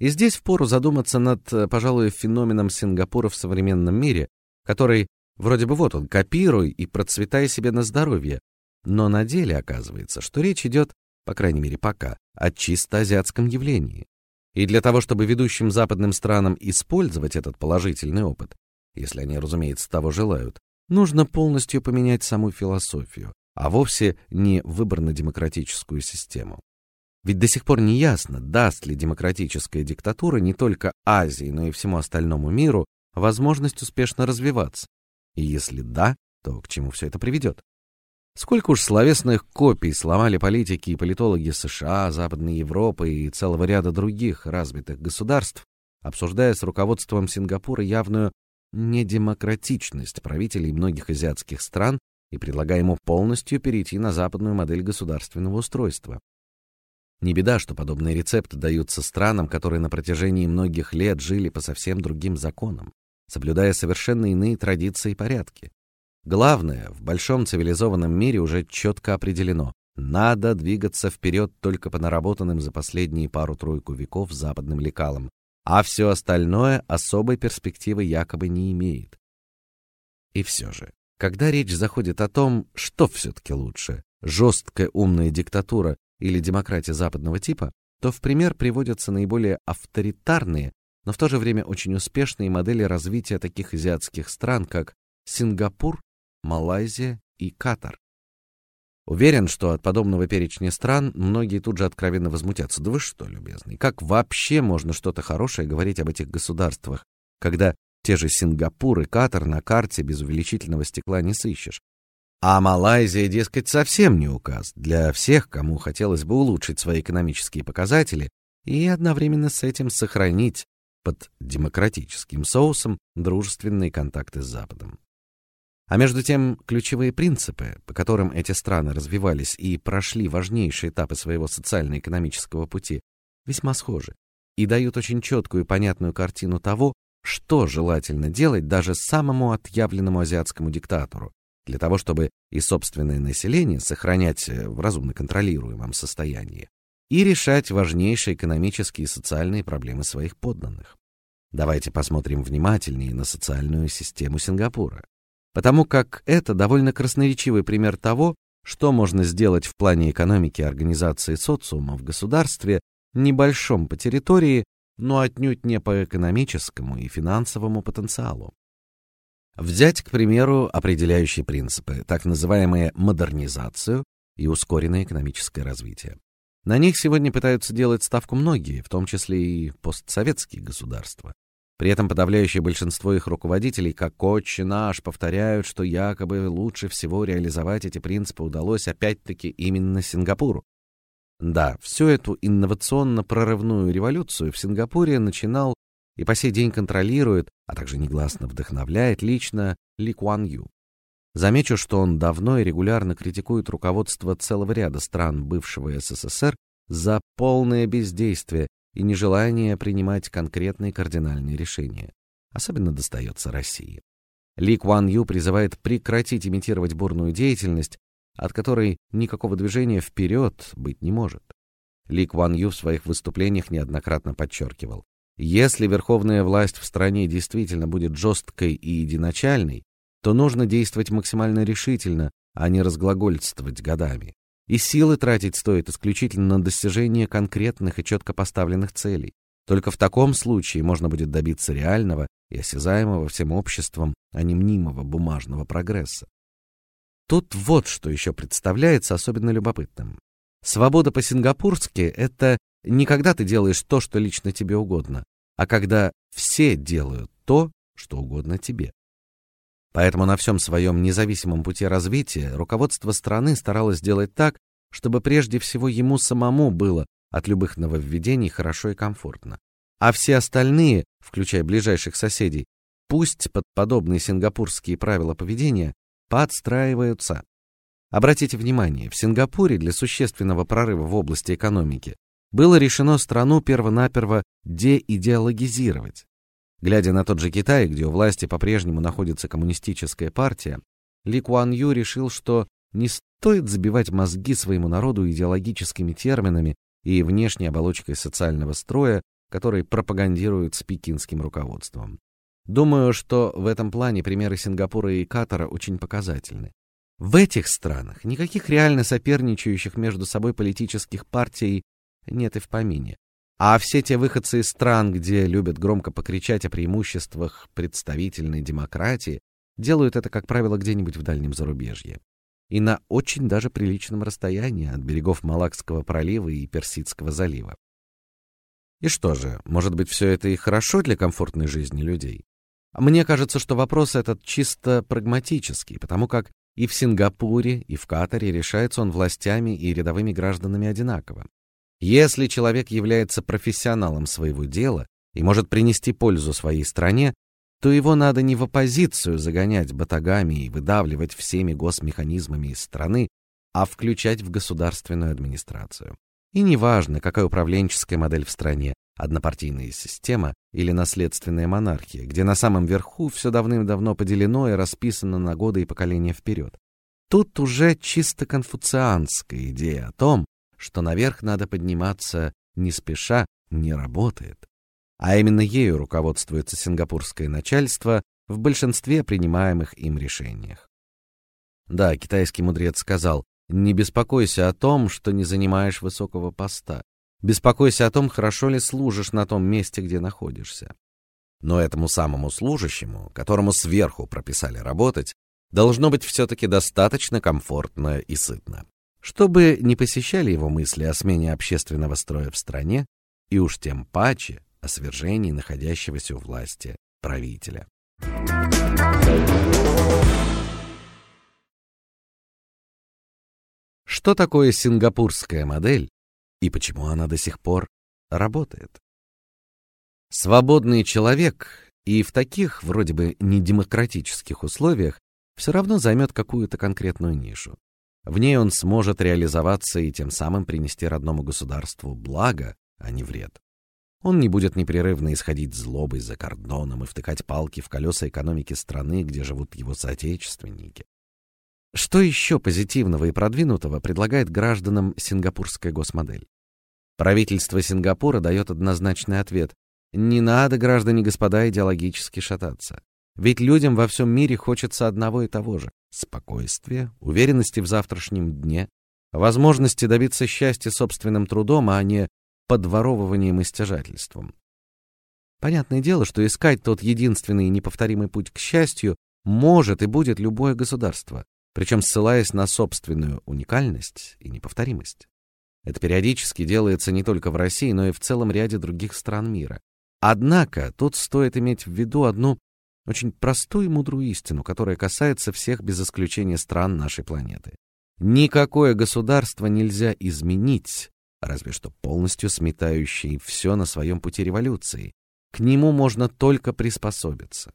И здесь впору задуматься над, пожалуй, феноменом Сингапура в современном мире, который вроде бы вот он, копируй и процветай себе на здоровье, но на деле оказывается, что речь идет, по крайней мере пока, о чисто азиатском явлении. И для того, чтобы ведущим западным странам использовать этот положительный опыт, если они, разумеется, того желают, нужно полностью поменять саму философию, а вовсе не выборно-демократическую систему. Ведь до сих пор не ясно, даст ли демократическая диктатура не только Азии, но и всему остальному миру возможность успешно развиваться. И если да, то к чему все это приведет? Сколько уж словесных копий сломали политики и политологи США, Западной Европы и целого ряда других развитых государств, обсуждая с руководством Сингапура явную недемократичность правителей многих азиатских стран и предлагая ему полностью перейти на западную модель государственного устройства. Не беда, что подобные рецепты даются странам, которые на протяжении многих лет жили по совсем другим законам, соблюдая совершенно иные традиции и порядки. Главное, в большом цивилизованном мире уже четко определено: надо двигаться вперед только по наработанным за последние пару-тройку веков западным лекалам, а все остальное особой перспективы якобы не имеет. И все же, когда речь заходит о том, что все-таки лучше, жесткая умная диктатура или демократия западного типа, то в пример приводятся наиболее авторитарные, но в то же время очень успешные модели развития таких азиатских стран, как Сингапур, Малайзия и Катар. Уверен, что от подобного перечня стран многие тут же откровенно возмутятся. Да вы что, любезный, как вообще можно что-то хорошее говорить об этих государствах, когда те же Сингапур и Катар на карте без увеличительного стекла не сыщешь? А Малайзия, дескать, совсем не указ для всех, кому хотелось бы улучшить свои экономические показатели и одновременно с этим сохранить под демократическим соусом дружественные контакты с Западом. А между тем, ключевые принципы, по которым эти страны развивались и прошли важнейшие этапы своего социально-экономического пути, весьма схожи и дают очень четкую и понятную картину того, что желательно делать даже самому отъявленному азиатскому диктатору для того, чтобы и собственное население сохранять в разумно контролируемом состоянии и решать важнейшие экономические и социальные проблемы своих подданных. Давайте посмотрим внимательнее на социальную систему Сингапура потому как это довольно красноречивый пример того, что можно сделать в плане экономики организации социума в государстве, небольшом по территории, но отнюдь не по экономическому и финансовому потенциалу. Взять, к примеру, определяющие принципы, так называемые модернизацию и ускоренное экономическое развитие. На них сегодня пытаются делать ставку многие, в том числе и постсоветские государства. При этом подавляющее большинство их руководителей, как отче наш, повторяют, что якобы лучше всего реализовать эти принципы удалось опять-таки именно Сингапуру. Да, всю эту инновационно-прорывную революцию в Сингапуре начинал и по сей день контролирует, а также негласно вдохновляет лично Ли Куан Ю. Замечу, что он давно и регулярно критикует руководство целого ряда стран бывшего СССР за полное бездействие и нежелание принимать конкретные кардинальные решения. Особенно достается России. Ли Куан Ю призывает прекратить имитировать бурную деятельность, от которой никакого движения вперед быть не может. Ли Куан Ю в своих выступлениях неоднократно подчеркивал: если верховная власть в стране действительно будет жесткой и единачальной, то нужно действовать максимально решительно, а не разглагольствовать годами. И силы тратить стоит исключительно на достижение конкретных и четко поставленных целей. Только в таком случае можно будет добиться реального и осязаемого всем обществом, а не мнимого бумажного прогресса. Тут вот что еще представляется особенно любопытным. Свобода по-сингапурски это не когда ты делаешь то, что лично тебе угодно, а когда все делают то, что угодно тебе. Поэтому на всем своем независимом пути развития руководство страны старалось сделать так, чтобы прежде всего ему самому было от любых нововведений хорошо и комфортно. А все остальные, включая ближайших соседей, пусть под подобные сингапурские правила поведения подстраиваются. Обратите внимание, в Сингапуре для существенного прорыва в области экономики было решено страну первонаперво деидеологизировать. Глядя на тот же Китай, где у власти по-прежнему находится коммунистическая партия, Ли Куан Ю решил, что не стоит забивать мозги своему народу идеологическими терминами и внешней оболочкой социального строя, который пропагандируют с пекинским руководством. Думаю, что в этом плане примеры Сингапура и Катара очень показательны. В этих странах никаких реально соперничающих между собой политических партий нет и в помине. А все те выходцы из стран, где любят громко покричать о преимуществах представительной демократии, делают это, как правило, где-нибудь в дальнем зарубежье. И на очень даже приличном расстоянии от берегов Малакского пролива и Персидского залива. И что же, может быть, все это и хорошо для комфортной жизни людей? Мне кажется, что вопрос этот чисто прагматический, потому как и в Сингапуре, и в Катаре решается он властями и рядовыми гражданами одинаково. Если человек является профессионалом своего дела и может принести пользу своей стране, то его надо не в оппозицию загонять батагами и выдавливать всеми госмеханизмами из страны, а включать в государственную администрацию. И неважно, какая управленческая модель в стране, однопартийная система или наследственная монархия, где на самом верху все давным-давно поделено и расписано на годы и поколения вперед. Тут уже чисто конфуцианская идея о том, что наверх надо подниматься не спеша, не работает. А именно ею руководствуется сингапурское начальство в большинстве принимаемых им решениях. Да, китайский мудрец сказал: "Не беспокойся о том, что не занимаешь высокого поста. Беспокойся о том, хорошо ли служишь на том месте, где находишься". Но этому самому служащему, которому сверху прописали работать, должно быть все таки достаточно комфортно и сытно чтобы не посещали его мысли о смене общественного строя в стране и уж тем паче о свержении находящегося у власти правителя. Что такое сингапурская модель и почему она до сих пор работает? Свободный человек и в таких вроде бы недемократических условиях все равно займет какую-то конкретную нишу. В ней он сможет реализоваться и тем самым принести родному государству благо, а не вред. Он не будет непрерывно исходить злобой за кордоном и втыкать палки в колеса экономики страны, где живут его соотечественники. Что еще позитивного и продвинутого предлагает гражданам сингапурская госмодель? Правительство Сингапура дает однозначный ответ: не надо, граждане господа, идеологически шататься. Ведь людям во всем мире хочется одного и того же: спокойствия, уверенности в завтрашнем дне, возможности добиться счастья собственным трудом, а не подворовыванием и стяжательством. Понятное дело, что искать тот единственный и неповторимый путь к счастью может и будет любое государство, причем ссылаясь на собственную уникальность и неповторимость. Это периодически делается не только в России, но и в целом ряде других стран мира. Однако тут стоит иметь в виду одну очень простую и мудрую истину, которая касается всех без исключения стран нашей планеты. Никакое государство нельзя изменить, разве что полностью сметающее все на своем пути революции. К нему можно только приспособиться.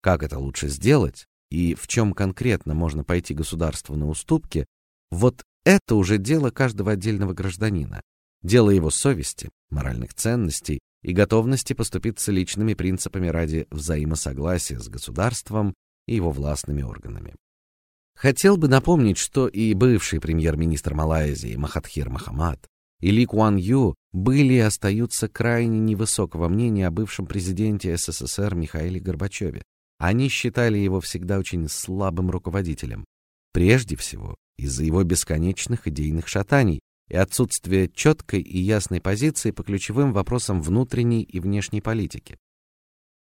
Как это лучше сделать и в чем конкретно можно пойти государству на уступки, вот это уже дело каждого отдельного гражданина, дело его совести, моральных ценностей и готовности поступиться личными принципами ради взаимосогласия с государством и его властными органами. Хотел бы напомнить, что и бывший премьер-министр Малайзии Махатхир Махамад и Ли Куан Ю были и остаются крайне невысокого мнения о бывшем президенте СССР Михаиле Горбачеве. Они считали его всегда очень слабым руководителем, прежде всего из-за его бесконечных идейных шатаний, и отсутствие четкой и ясной позиции по ключевым вопросам внутренней и внешней политики.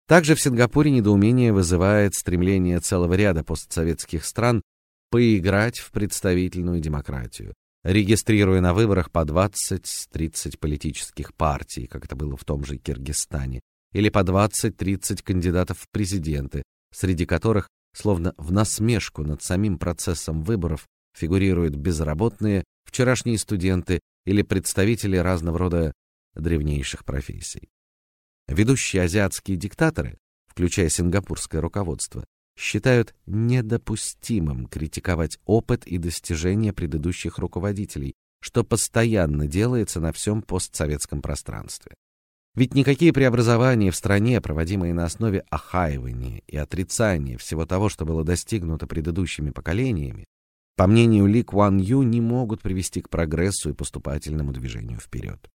Также в Сингапуре недоумение вызывает стремление целого ряда постсоветских стран поиграть в представительную демократию, регистрируя на выборах по 20-30 политических партий, как это было в том же Киргизстане, или по 20-30 кандидатов в президенты, среди которых словно в насмешку над самим процессом выборов фигурируют безработные, вчерашние студенты или представители разного рода древнейших профессий. Ведущие азиатские диктаторы, включая сингапурское руководство, считают недопустимым критиковать опыт и достижения предыдущих руководителей, что постоянно делается на всем постсоветском пространстве. Ведь никакие преобразования в стране, проводимые на основе охаивания и отрицания всего того, что было достигнуто предыдущими поколениями, по мнению Ли Куан Ю, не могут привести к прогрессу и поступательному движению вперед.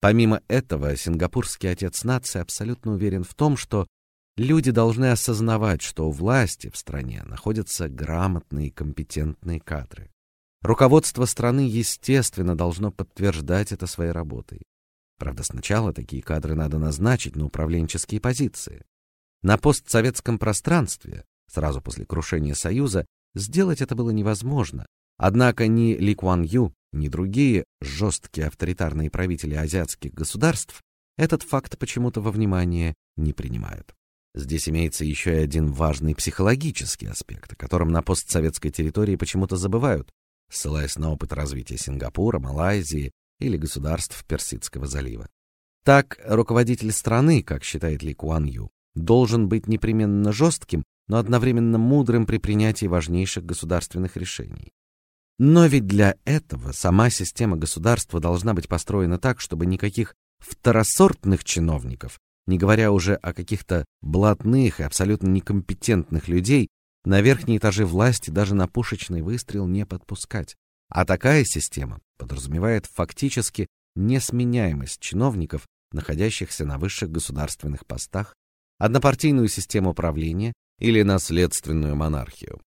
Помимо этого, сингапурский отец нации абсолютно уверен в том, что люди должны осознавать, что у власти в стране находятся грамотные и компетентные кадры. Руководство страны, естественно, должно подтверждать это своей работой. Правда, сначала такие кадры надо назначить на управленческие позиции. На постсоветском пространстве, сразу после крушения Союза, сделать это было невозможно. Однако ни Ли Куан Ю, ни другие жесткие авторитарные правители азиатских государств этот факт почему-то во внимание не принимают. Здесь имеется еще и один важный психологический аспект, о котором на постсоветской территории почему-то забывают, ссылаясь на опыт развития Сингапура, Малайзии или государств Персидского залива. Так, руководитель страны, как считает Ли Куан Ю, должен быть непременно жестким, но одновременно мудрым при принятии важнейших государственных решений. Но ведь для этого сама система государства должна быть построена так, чтобы никаких второсортных чиновников, не говоря уже о каких-то блатных и абсолютно некомпетентных людей, на верхние этажи власти даже на пушечный выстрел не подпускать. А такая система подразумевает фактически несменяемость чиновников, находящихся на высших государственных постах, однопартийную систему управления или наследственную монархию.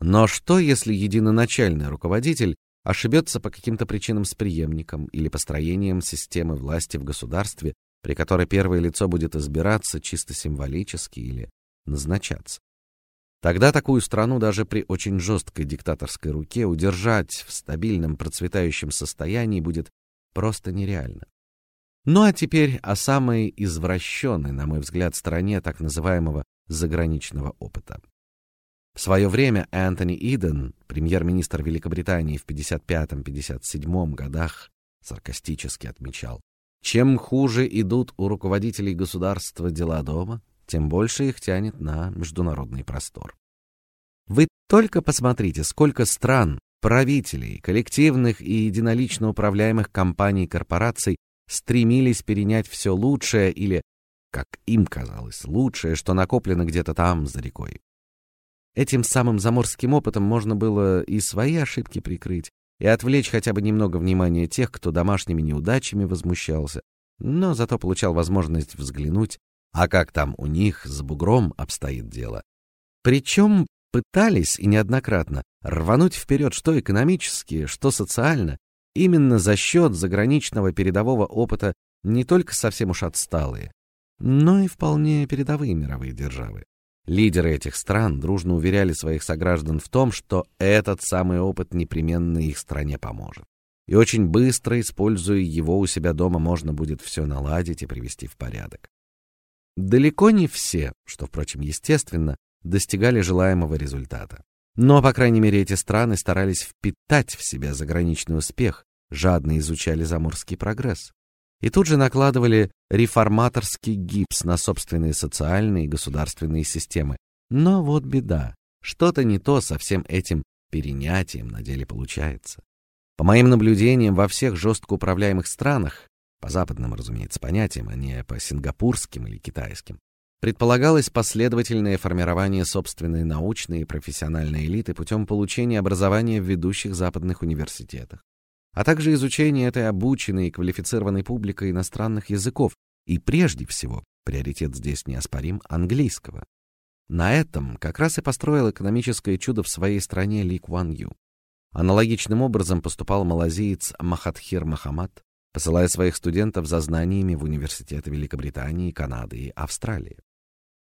Но что, если единоначальный руководитель ошибется по каким-то причинам с преемником или построением системы власти в государстве, при которой первое лицо будет избираться чисто символически или назначаться? Тогда такую страну даже при очень жесткой диктаторской руке удержать в стабильном процветающем состоянии будет просто нереально. Ну а теперь о самой извращенной, на мой взгляд, стороне так называемого заграничного опыта. В свое время Энтони Иден, премьер-министр Великобритании в 55-57 годах, саркастически отмечал: чем хуже идут у руководителей государства дела дома, тем больше их тянет на международный простор. Вы только посмотрите, сколько стран, правителей, коллективных и единолично управляемых компаний и корпораций стремились перенять все лучшее или, как им казалось, лучшее, что накоплено где-то там за рекой. Этим самым заморским опытом можно было и свои ошибки прикрыть, и отвлечь хотя бы немного внимания тех, кто домашними неудачами возмущался, но зато получал возможность взглянуть а как там у них с бугром обстоит дело. Причем пытались и неоднократно рвануть вперед что экономически, что социально, именно за счет заграничного передового опыта не только совсем уж отсталые, но и вполне передовые мировые державы. Лидеры этих стран дружно уверяли своих сограждан в том, что этот самый опыт непременно их стране поможет. И очень быстро, используя его у себя дома, можно будет все наладить и привести в порядок. Далеко не все, что, впрочем, естественно, достигали желаемого результата. Но, по крайней мере, эти страны старались впитать в себя заграничный успех, жадно изучали заморский прогресс. И тут же накладывали реформаторский гипс на собственные социальные и государственные системы. Но вот беда, что-то не то со всем этим перенятием на деле получается. По моим наблюдениям, во всех жестко управляемых странах по западным, разумеется, понятиям, а не по сингапурским или китайским. Предполагалось последовательное формирование собственной научной и профессиональной элиты путем получения образования в ведущих западных университетах, а также изучения этой обученной и квалифицированной публикой иностранных языков, и прежде всего, приоритет здесь неоспорим, английского. На этом как раз и построил экономическое чудо в своей стране Ли Куан Ю. Аналогичным образом поступал малазиец Махатхир Махамад, посылая своих студентов за знаниями в университеты Великобритании, Канады и Австралии.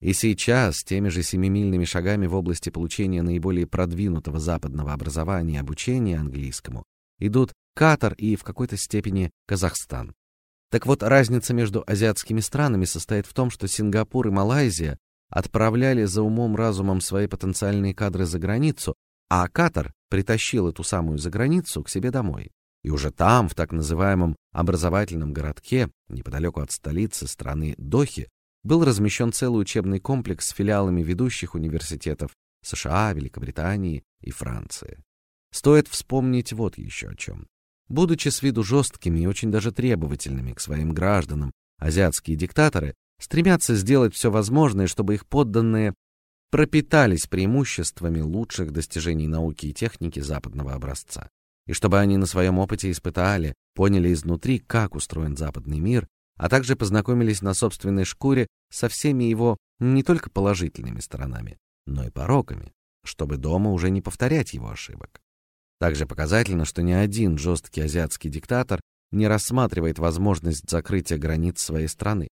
И сейчас теми же семимильными шагами в области получения наиболее продвинутого западного образования и обучения английскому идут Катар и в какой-то степени Казахстан. Так вот, разница между азиатскими странами состоит в том, что Сингапур и Малайзия отправляли за умом-разумом свои потенциальные кадры за границу, а Катар притащил эту самую за границу к себе домой. И уже там, в так называемом образовательном городке, неподалеку от столицы страны Дохи, был размещен целый учебный комплекс с филиалами ведущих университетов США, Великобритании и Франции. Стоит вспомнить вот еще о чем. Будучи с виду жесткими и очень даже требовательными к своим гражданам, азиатские диктаторы стремятся сделать все возможное, чтобы их подданные пропитались преимуществами лучших достижений науки и техники западного образца, и чтобы они на своем опыте испытали, поняли изнутри, как устроен западный мир, а также познакомились на собственной шкуре со всеми его не только положительными сторонами, но и пороками, чтобы дома уже не повторять его ошибок. Также показательно, что ни один жесткий азиатский диктатор не рассматривает возможность закрытия границ своей страны.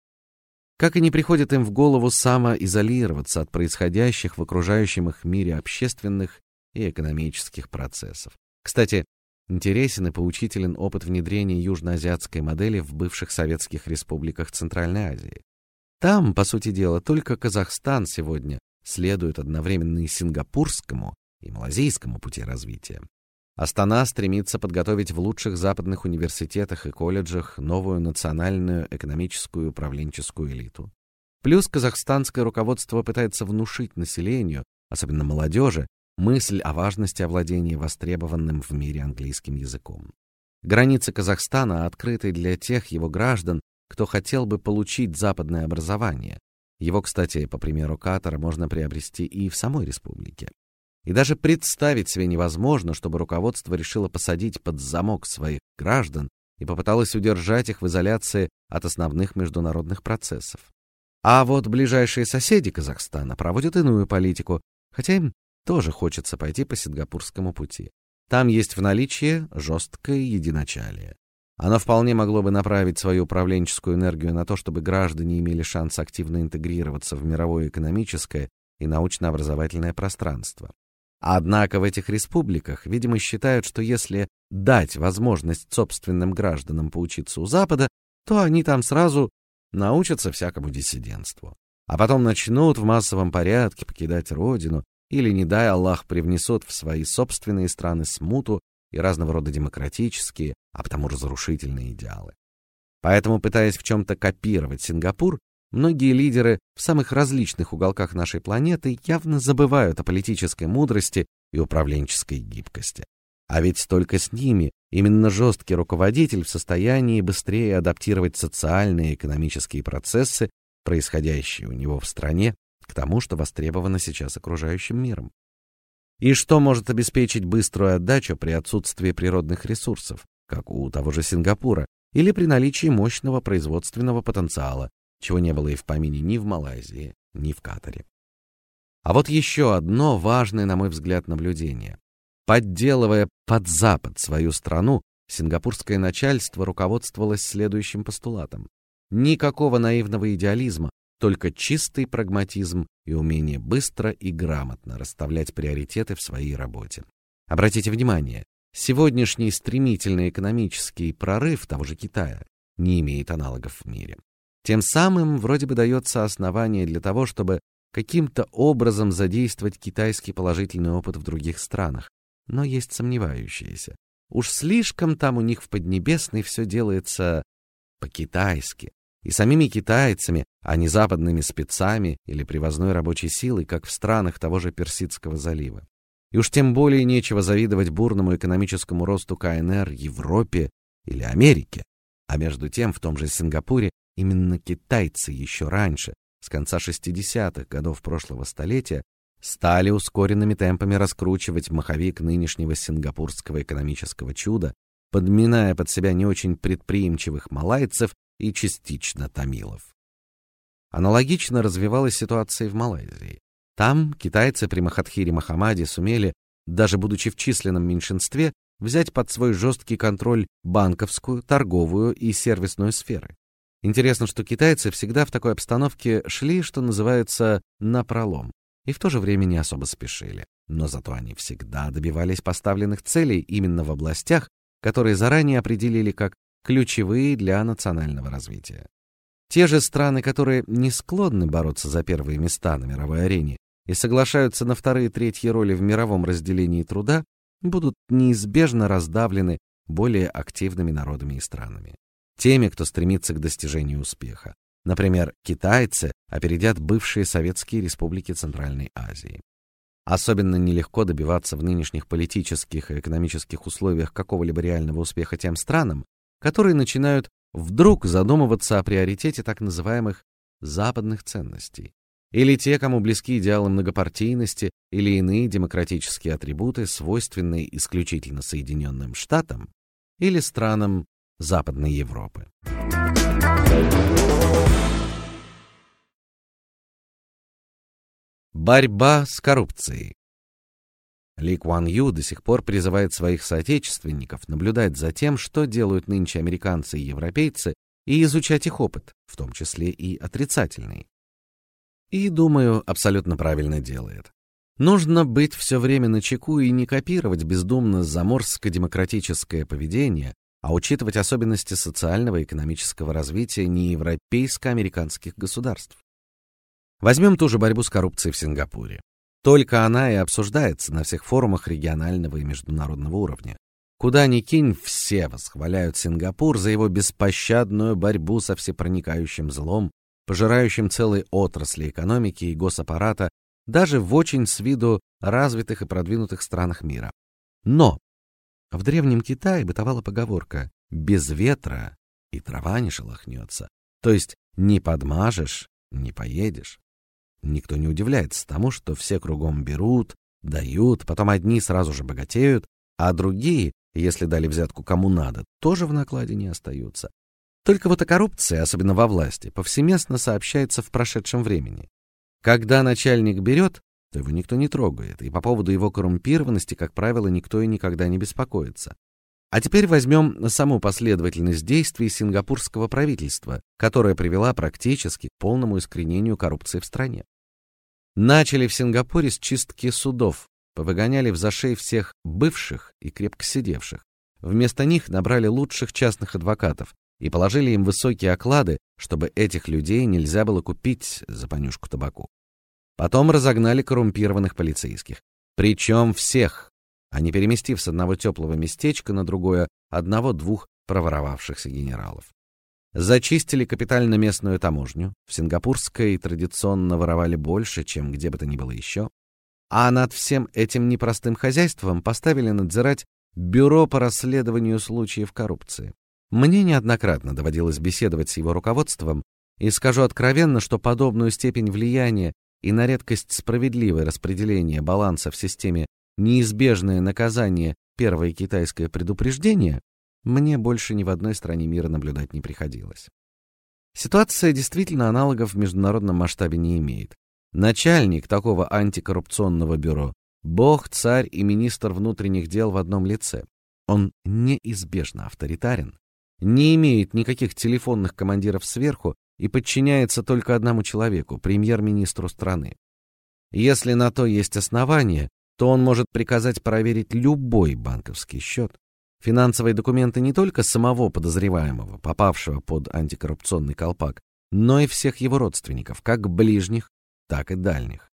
Как и не приходит им в голову самоизолироваться от происходящих в окружающем их мире общественных и экономических процессов. Кстати, интересен и поучителен опыт внедрения южноазиатской модели в бывших советских республиках Центральной Азии. Там, по сути дела, только Казахстан сегодня следует одновременно и сингапурскому, и малазийскому пути развития. Астана стремится подготовить в лучших западных университетах и колледжах новую национальную экономическую управленческую элиту. Плюс казахстанское руководство пытается внушить населению, особенно молодежи, мысль о важности овладения востребованным в мире английским языком. Границы Казахстана открыты для тех его граждан, кто хотел бы получить западное образование. Его, кстати, по примеру Катара, можно приобрести и в самой республике. И даже представить себе невозможно, чтобы руководство решило посадить под замок своих граждан и попыталось удержать их в изоляции от основных международных процессов. А вот ближайшие соседи Казахстана проводят иную политику, хотя им тоже хочется пойти по сингапурскому пути. Там есть в наличии жесткое единочалие. Оно вполне могло бы направить свою управленческую энергию на то, чтобы граждане имели шанс активно интегрироваться в мировое экономическое и научно-образовательное пространство. Однако в этих республиках, видимо, считают, что если дать возможность собственным гражданам поучиться у Запада, то они там сразу научатся всякому диссидентству, а потом начнут в массовом порядке покидать родину или не дай Аллах привнесут в свои собственные страны смуту и разного рода демократические, а потому разрушительные идеалы. Поэтому, пытаясь в чем то копировать Сингапур, Многие лидеры в самых различных уголках нашей планеты явно забывают о политической мудрости и управленческой гибкости. А ведь только с ними именно жесткий руководитель в состоянии быстрее адаптировать социальные и экономические процессы, происходящие у него в стране, к тому, что востребовано сейчас окружающим миром. И что может обеспечить быструю отдачу при отсутствии природных ресурсов, как у того же Сингапура, или при наличии мощного производственного потенциала, чего не было и в помине ни в Малайзии, ни в Катаре. А вот еще одно важное, на мой взгляд, наблюдение. Подделывая под Запад свою страну, сингапурское начальство руководствовалось следующим постулатом: никакого наивного идеализма, только чистый прагматизм и умение быстро и грамотно расставлять приоритеты в своей работе. Обратите внимание, сегодняшний стремительный экономический прорыв того же Китая не имеет аналогов в мире. Тем самым вроде бы дается основание для того, чтобы каким-то образом задействовать китайский положительный опыт в других странах. Но есть сомневающиеся. Уж слишком там у них в Поднебесной все делается по-китайски. И самими китайцами, а не западными спецами или привозной рабочей силой, как в странах того же Персидского залива. И уж тем более нечего завидовать бурному экономическому росту КНР Европе или Америке. А между тем в том же Сингапуре Именно китайцы еще раньше, с конца 60-х годов прошлого столетия, стали ускоренными темпами раскручивать маховик нынешнего сингапурского экономического чуда, подминая под себя не очень предприимчивых малайцев и частично тамилов. Аналогично развивалась ситуация в Малайзии. Там китайцы при Махатхире Махамаде сумели, даже будучи в численном меньшинстве, взять под свой жесткий контроль банковскую, торговую и сервисную сферы. Интересно, что китайцы всегда в такой обстановке шли, что называется, на пролом, и в то же время не особо спешили. Но зато они всегда добивались поставленных целей именно в областях, которые заранее определили как ключевые для национального развития. Те же страны, которые не склонны бороться за первые места на мировой арене и соглашаются на вторые и третьи роли в мировом разделении труда, будут неизбежно раздавлены более активными народами и странами, теми, кто стремится к достижению успеха. Например, китайцы опередят бывшие советские республики Центральной Азии. Особенно нелегко добиваться в нынешних политических и экономических условиях какого-либо реального успеха тем странам, которые начинают вдруг задумываться о приоритете так называемых западных ценностей, или те, кому близки идеалы многопартийности или иные демократические атрибуты, свойственные исключительно Соединенным Штатам или странам Западной Европы. Борьба с коррупцией. Ли Куан Ю до сих пор призывает своих соотечественников наблюдать за тем, что делают нынче американцы и европейцы, и изучать их опыт, в том числе и отрицательный. И, думаю, абсолютно правильно делает. Нужно быть все время начеку и не копировать бездумно заморско-демократическое поведение, а учитывать особенности социального и экономического развития неевропейско-американских государств. Возьмем ту же борьбу с коррупцией в Сингапуре. Только она и обсуждается на всех форумах регионального и международного уровня. Куда ни кинь, все восхваляют Сингапур за его беспощадную борьбу со всепроникающим злом, пожирающим целые отрасли экономики и госаппарата даже в очень с виду развитых и продвинутых странах мира. Но в древнем Китае бытовала поговорка: без ветра и трава не шелохнется. То есть не подмажешь, не поедешь. Никто не удивляется тому, что все кругом берут, дают, потом одни сразу же богатеют, а другие, если дали взятку кому надо, тоже в накладе не остаются. Только вот о коррупции, особенно во власти, повсеместно сообщается в прошедшем времени. Когда начальник берет, то его никто не трогает, и по поводу его коррумпированности, как правило, никто и никогда не беспокоится. А теперь возьмем саму последовательность действий сингапурского правительства, которая привела практически к полному искоренению коррупции в стране. Начали в Сингапуре с чистки судов, повыгоняли в зашей всех бывших и крепко сидевших. Вместо них набрали лучших частных адвокатов, и положили им высокие оклады, чтобы этих людей нельзя было купить за понюшку табаку. Потом разогнали коррумпированных полицейских, причем всех, а не переместив с одного теплого местечка на другое одного-двух проворовавшихся генералов. Зачистили капитально местную таможню. В сингапурской традиционно воровали больше, чем где бы то ни было еще. А над всем этим непростым хозяйством поставили надзирать бюро по расследованию случаев коррупции. Мне неоднократно доводилось беседовать с его руководством, и скажу откровенно, что подобную степень влияния и на редкость справедливое распределение баланса в системе неизбежное наказание первое китайское предупреждение мне больше ни в одной стране мира наблюдать не приходилось. Ситуация действительно аналогов в международном масштабе не имеет. Начальник такого антикоррупционного бюро бог, царь и министр внутренних дел в одном лице. Он неизбежно авторитарен, не имеет никаких телефонных командиров сверху и подчиняется только одному человеку, премьер-министру страны. Если на то есть основания, то он может приказать проверить любой банковский счет, финансовые документы не только самого подозреваемого, попавшего под антикоррупционный колпак, но и всех его родственников, как ближних, так и дальних.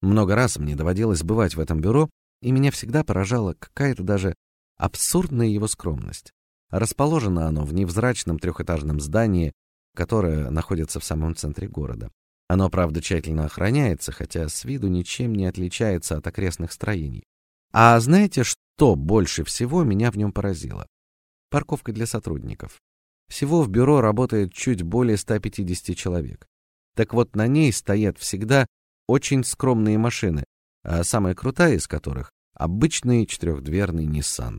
Много раз мне доводилось бывать в этом бюро, и меня всегда поражала какая-то даже абсурдная его скромность. Расположено оно в невзрачном трехэтажном здании, которое находится в самом центре города. Оно, правда, тщательно охраняется, хотя с виду ничем не отличается от окрестных строений. А знаете, что больше всего меня в нем поразило? Парковка для сотрудников. Всего в бюро работает чуть более 150 человек. Так вот, на ней стоят всегда очень скромные машины, а самая крутая из которых обычный четырехдверный Nissan.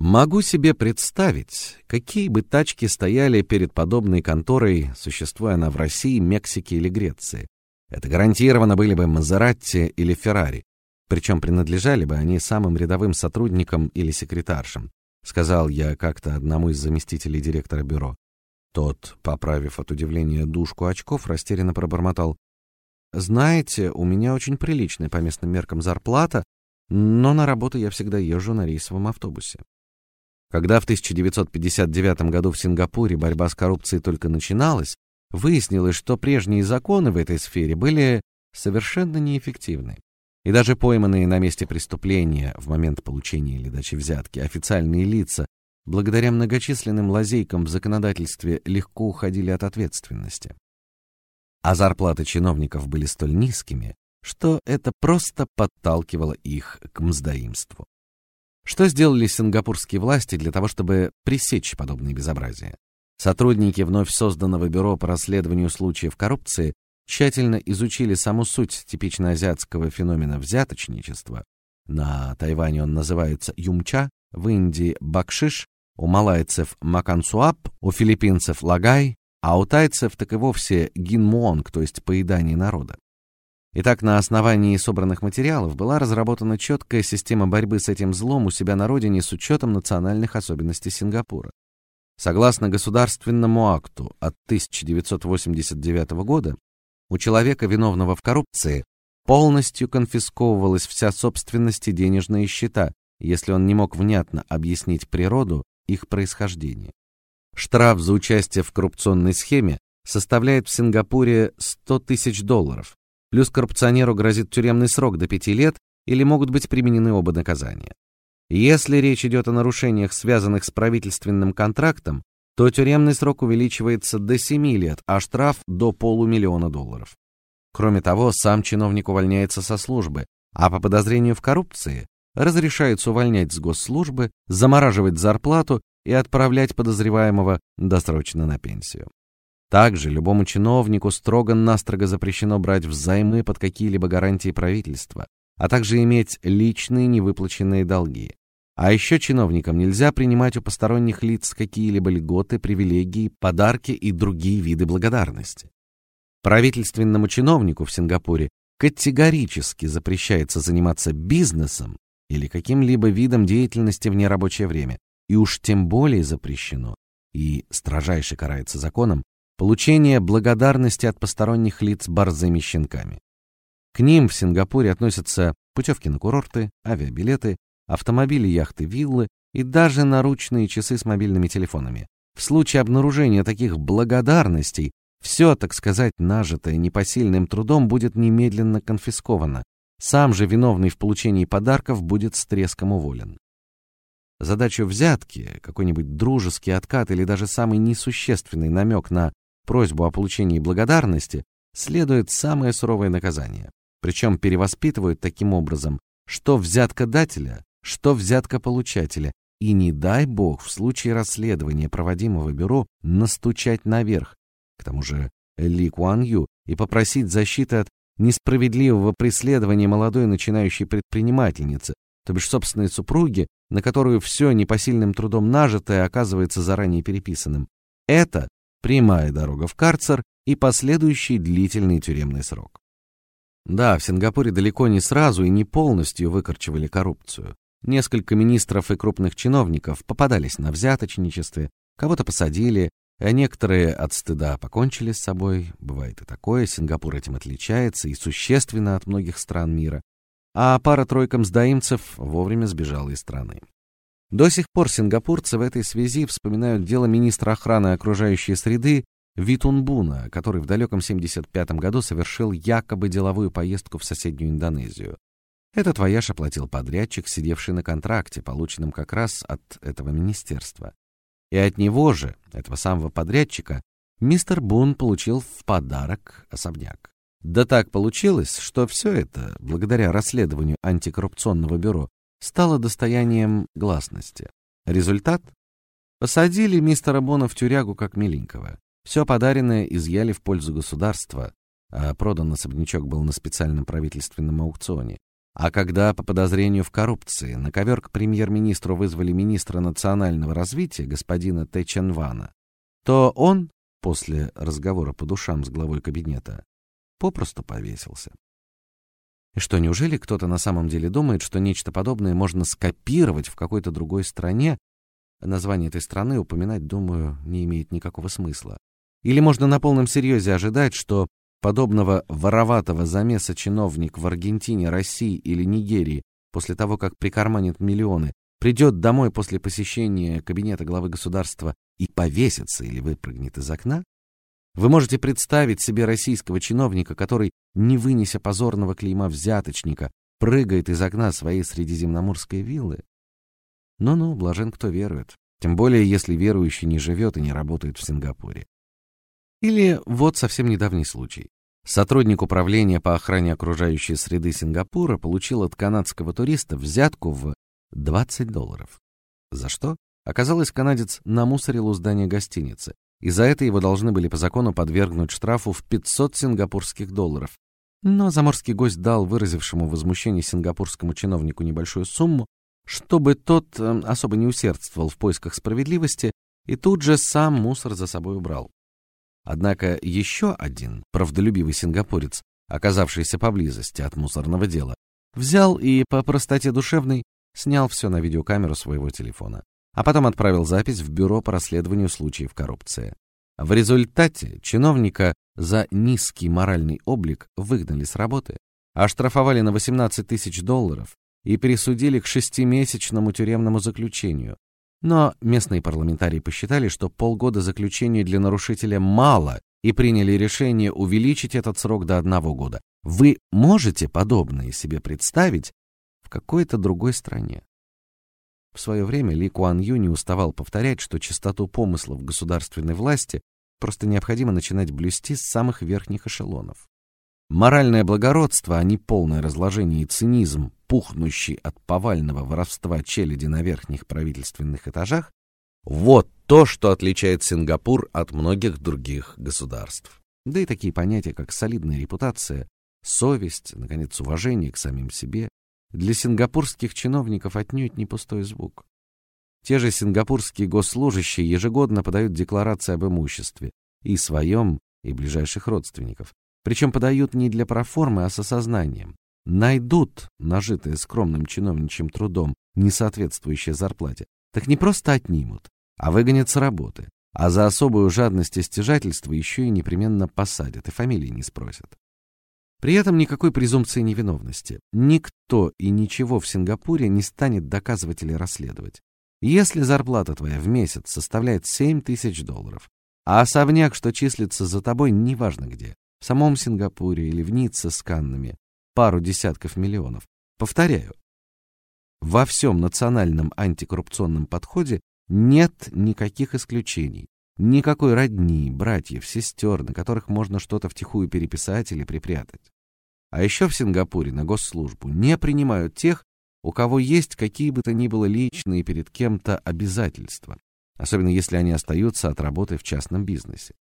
Могу себе представить, какие бы тачки стояли перед подобной конторой, существуя она в России, Мексике или Греции. Это гарантированно были бы Мазератти или Феррари, причем принадлежали бы они самым рядовым сотрудникам или секретаршам, сказал я как-то одному из заместителей директора бюро. Тот, поправив от удивления дужку очков, растерянно пробормотал: "Знаете, у меня очень приличная по местным меркам зарплата, но на работу я всегда езжу на рейсовом автобусе". Когда в 1959 году в Сингапуре борьба с коррупцией только начиналась, выяснилось, что прежние законы в этой сфере были совершенно неэффективны. И даже пойманные на месте преступления в момент получения или дачи взятки официальные лица, благодаря многочисленным лазейкам в законодательстве, легко уходили от ответственности. А зарплаты чиновников были столь низкими, что это просто подталкивало их к мздоимству. Что сделали сингапурские власти для того, чтобы пресечь подобные безобразия? Сотрудники вновь созданного бюро по расследованию случаев коррупции тщательно изучили саму суть типично азиатского феномена взяточничества. На Тайване он называется юмча, в Индии бакшиш, у малайцев макансуап, у филиппинцев лагай, а у тайцев так и вовсе гинмуонг, то есть поедание народа. Итак, на основании собранных материалов была разработана четкая система борьбы с этим злом у себя на родине с учетом национальных особенностей Сингапура. Согласно государственному акту от 1989 года, у человека, виновного в коррупции, полностью конфисковывалась вся собственность и денежные счета, если он не мог внятно объяснить природу их происхождения. Штраф за участие в коррупционной схеме составляет в Сингапуре 100 тысяч долларов, плюс коррупционеру грозит тюремный срок до пяти лет или могут быть применены оба наказания. Если речь идет о нарушениях, связанных с правительственным контрактом, то тюремный срок увеличивается до 7 лет, а штраф до полумиллиона долларов. Кроме того, сам чиновник увольняется со службы, а по подозрению в коррупции разрешается увольнять с госслужбы, замораживать зарплату и отправлять подозреваемого досрочно на пенсию. Также любому чиновнику строго-настрого запрещено брать взаймы под какие-либо гарантии правительства, а также иметь личные невыплаченные долги. А еще чиновникам нельзя принимать у посторонних лиц какие-либо льготы, привилегии, подарки и другие виды благодарности. Правительственному чиновнику в Сингапуре категорически запрещается заниматься бизнесом или каким-либо видом деятельности в нерабочее время, и уж тем более запрещено и строжайше карается законом получение благодарности от посторонних лиц борзыми щенками. К ним в Сингапуре относятся путевки на курорты, авиабилеты, автомобили, яхты, виллы и даже наручные часы с мобильными телефонами. В случае обнаружения таких благодарностей все, так сказать, нажитое непосильным трудом будет немедленно конфисковано. Сам же виновный в получении подарков будет с треском уволен. Задачу взятки, какой-нибудь дружеский откат или даже самый несущественный намек на просьбу о получении благодарности, следует самое суровое наказание. Причем перевоспитывают таким образом, что взятка дателя, что взятка получателя, и не дай бог в случае расследования проводимого бюро настучать наверх, к тому же Ли Куан Ю, и попросить защиты от несправедливого преследования молодой начинающей предпринимательницы, то бишь собственной супруги, на которую все непосильным трудом нажитое оказывается заранее переписанным. Это прямая дорога в карцер и последующий длительный тюремный срок. Да, в Сингапуре далеко не сразу и не полностью выкорчевали коррупцию. Несколько министров и крупных чиновников попадались на взяточничестве, кого-то посадили, а некоторые от стыда покончили с собой. Бывает и такое, Сингапур этим отличается и существенно от многих стран мира. А пара-тройка мздоимцев вовремя сбежала из страны. До сих пор сингапурцы в этой связи вспоминают дело министра охраны окружающей среды Витунбуна, который в далеком 75 году совершил якобы деловую поездку в соседнюю Индонезию. Этот вояж оплатил подрядчик, сидевший на контракте, полученном как раз от этого министерства. И от него же, этого самого подрядчика, мистер Бун получил в подарок особняк. Да так получилось, что все это, благодаря расследованию антикоррупционного бюро, стало достоянием гласности. Результат? Посадили мистера Бона в тюрягу как миленького. Все подаренное изъяли в пользу государства, а продан особнячок был на специальном правительственном аукционе. А когда по подозрению в коррупции на ковер к премьер-министру вызвали министра национального развития господина Тэ Чен Вана, то он после разговора по душам с главой кабинета попросту повесился. И что, неужели кто-то на самом деле думает, что нечто подобное можно скопировать в какой-то другой стране? Название этой страны упоминать, думаю, не имеет никакого смысла. Или можно на полном серьезе ожидать, что подобного вороватого замеса чиновник в Аргентине, России или Нигерии после того, как прикарманит миллионы, придет домой после посещения кабинета главы государства и повесится или выпрыгнет из окна, вы можете представить себе российского чиновника, который, не вынеся позорного клейма взяточника, прыгает из окна своей средиземноморской виллы? Ну-ну, блажен кто верует. Тем более, если верующий не живет и не работает в Сингапуре. Или вот совсем недавний случай. Сотрудник управления по охране окружающей среды Сингапура получил от канадского туриста взятку в 20 долларов. За что? Оказалось, канадец намусорил у здания гостиницы, и за это его должны были по закону подвергнуть штрафу в 500 сингапурских долларов. Но заморский гость дал выразившему возмущение сингапурскому чиновнику небольшую сумму, чтобы тот э, особо не усердствовал в поисках справедливости, и тут же сам мусор за собой убрал. Однако еще один правдолюбивый сингапурец, оказавшийся поблизости от мусорного дела, взял и по простоте душевной снял все на видеокамеру своего телефона, а потом отправил запись в бюро по расследованию случаев коррупции. В результате чиновника за низкий моральный облик выгнали с работы, оштрафовали на 18 тысяч долларов и присудили к шестимесячному тюремному заключению. Но местные парламентарии посчитали, что полгода заключения для нарушителя мало, и приняли решение увеличить этот срок до одного года. Вы можете подобное себе представить в какой-то другой стране? В свое время Ли Куан Ю не уставал повторять, что чистоту помыслов государственной власти просто необходимо начинать блюсти с самых верхних эшелонов. Моральное благородство, а не полное разложение и цинизм, пухнущий от повального воровства челяди на верхних правительственных этажах, вот то, что отличает Сингапур от многих других государств. Да и такие понятия, как солидная репутация, совесть, наконец, уважение к самим себе, для сингапурских чиновников отнюдь не пустой звук. Те же сингапурские госслужащие ежегодно подают декларации об имуществе, и своем, и ближайших родственников, причем подают не для проформы, а с осознанием. Найдут нажитое скромным чиновничьим трудом, не соответствующее зарплате, так не просто отнимут, а выгонят с работы, а за особую жадность и стяжательство еще и непременно посадят и фамилии не спросят. При этом никакой презумпции невиновности. Никто и ничего в Сингапуре не станет доказывать или расследовать. Если зарплата твоя в месяц составляет 7 тысяч долларов, а особняк, что числится за тобой, неважно где, в самом Сингапуре или в Ницце с Каннами, пару десятков миллионов. Повторяю, во всем национальном антикоррупционном подходе нет никаких исключений, никакой родни, братьев, сестер, на которых можно что-то втихую переписать или припрятать. А еще в Сингапуре на госслужбу не принимают тех, у кого есть какие бы то ни было личные перед кем-то обязательства, особенно если они остаются от работы в частном бизнесе.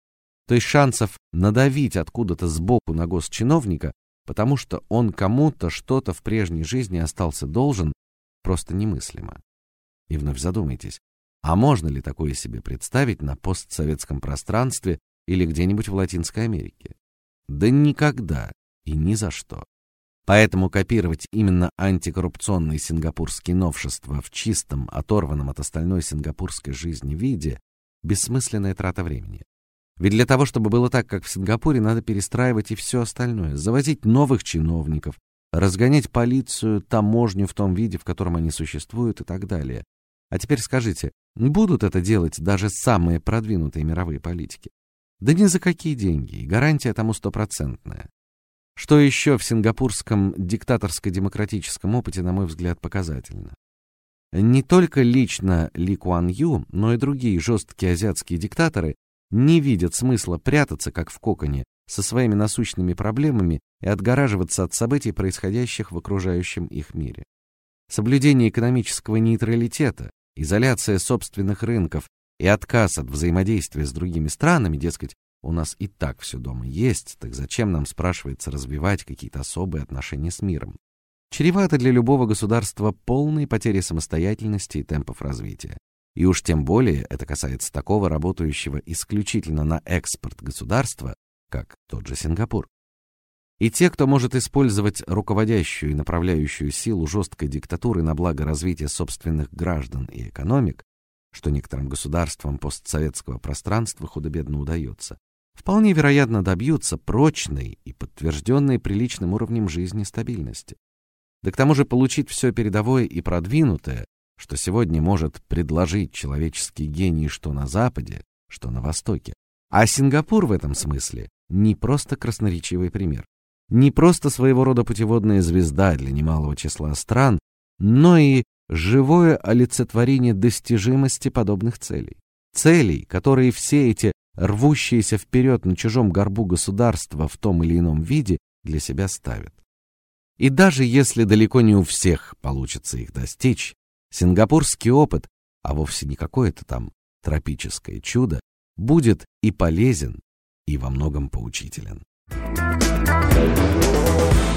То есть шансов надавить откуда-то сбоку на госчиновника, потому что он кому-то что-то в прежней жизни остался должен, просто немыслимо. И вновь задумайтесь, а можно ли такое себе представить на постсоветском пространстве или где-нибудь в Латинской Америке? Да никогда и ни за что. Поэтому копировать именно антикоррупционные сингапурские новшества в чистом, оторванном от остальной сингапурской жизни виде бессмысленная трата времени. Ведь для того, чтобы было так, как в Сингапуре, надо перестраивать и все остальное, завозить новых чиновников, разгонять полицию, таможню в том виде, в котором они существуют и так далее. А теперь скажите, будут это делать даже самые продвинутые мировые политики? Да ни за какие деньги, и гарантия тому стопроцентная. Что еще в сингапурском диктаторско-демократическом опыте, на мой взгляд, показательно? Не только лично Ли Куан Ю, но и другие жесткие азиатские диктаторы не видят смысла прятаться, как в коконе, со своими насущными проблемами и отгораживаться от событий, происходящих в окружающем их мире. Соблюдение экономического нейтралитета, изоляция собственных рынков и отказ от взаимодействия с другими странами, дескать, у нас и так все дома есть, так зачем нам, спрашивается, развивать какие-то особые отношения с миром? Чревато для любого государства полной потери самостоятельности и темпов развития. И уж тем более это касается такого работающего исключительно на экспорт государства, как тот же Сингапур. И те, кто может использовать руководящую и направляющую силу жесткой диктатуры на благо развития собственных граждан и экономик, что некоторым государствам постсоветского пространства худо-бедно удается, вполне вероятно добьются прочной и подтвержденной приличным уровнем жизни стабильности. Да к тому же получить все передовое и продвинутое что сегодня может предложить человеческий гений что на западе, что на востоке. А Сингапур в этом смысле не просто красноречивый пример, не просто своего рода путеводная звезда для немалого числа стран, но и живое олицетворение достижимости подобных целей. Целей, которые все эти рвущиеся вперед на чужом горбу государства в том или ином виде для себя ставят. И даже если далеко не у всех получится их достичь, сингапурский опыт, а вовсе не какое-то там тропическое чудо, будет и полезен, и во многом поучителен. Thank you. Thank you.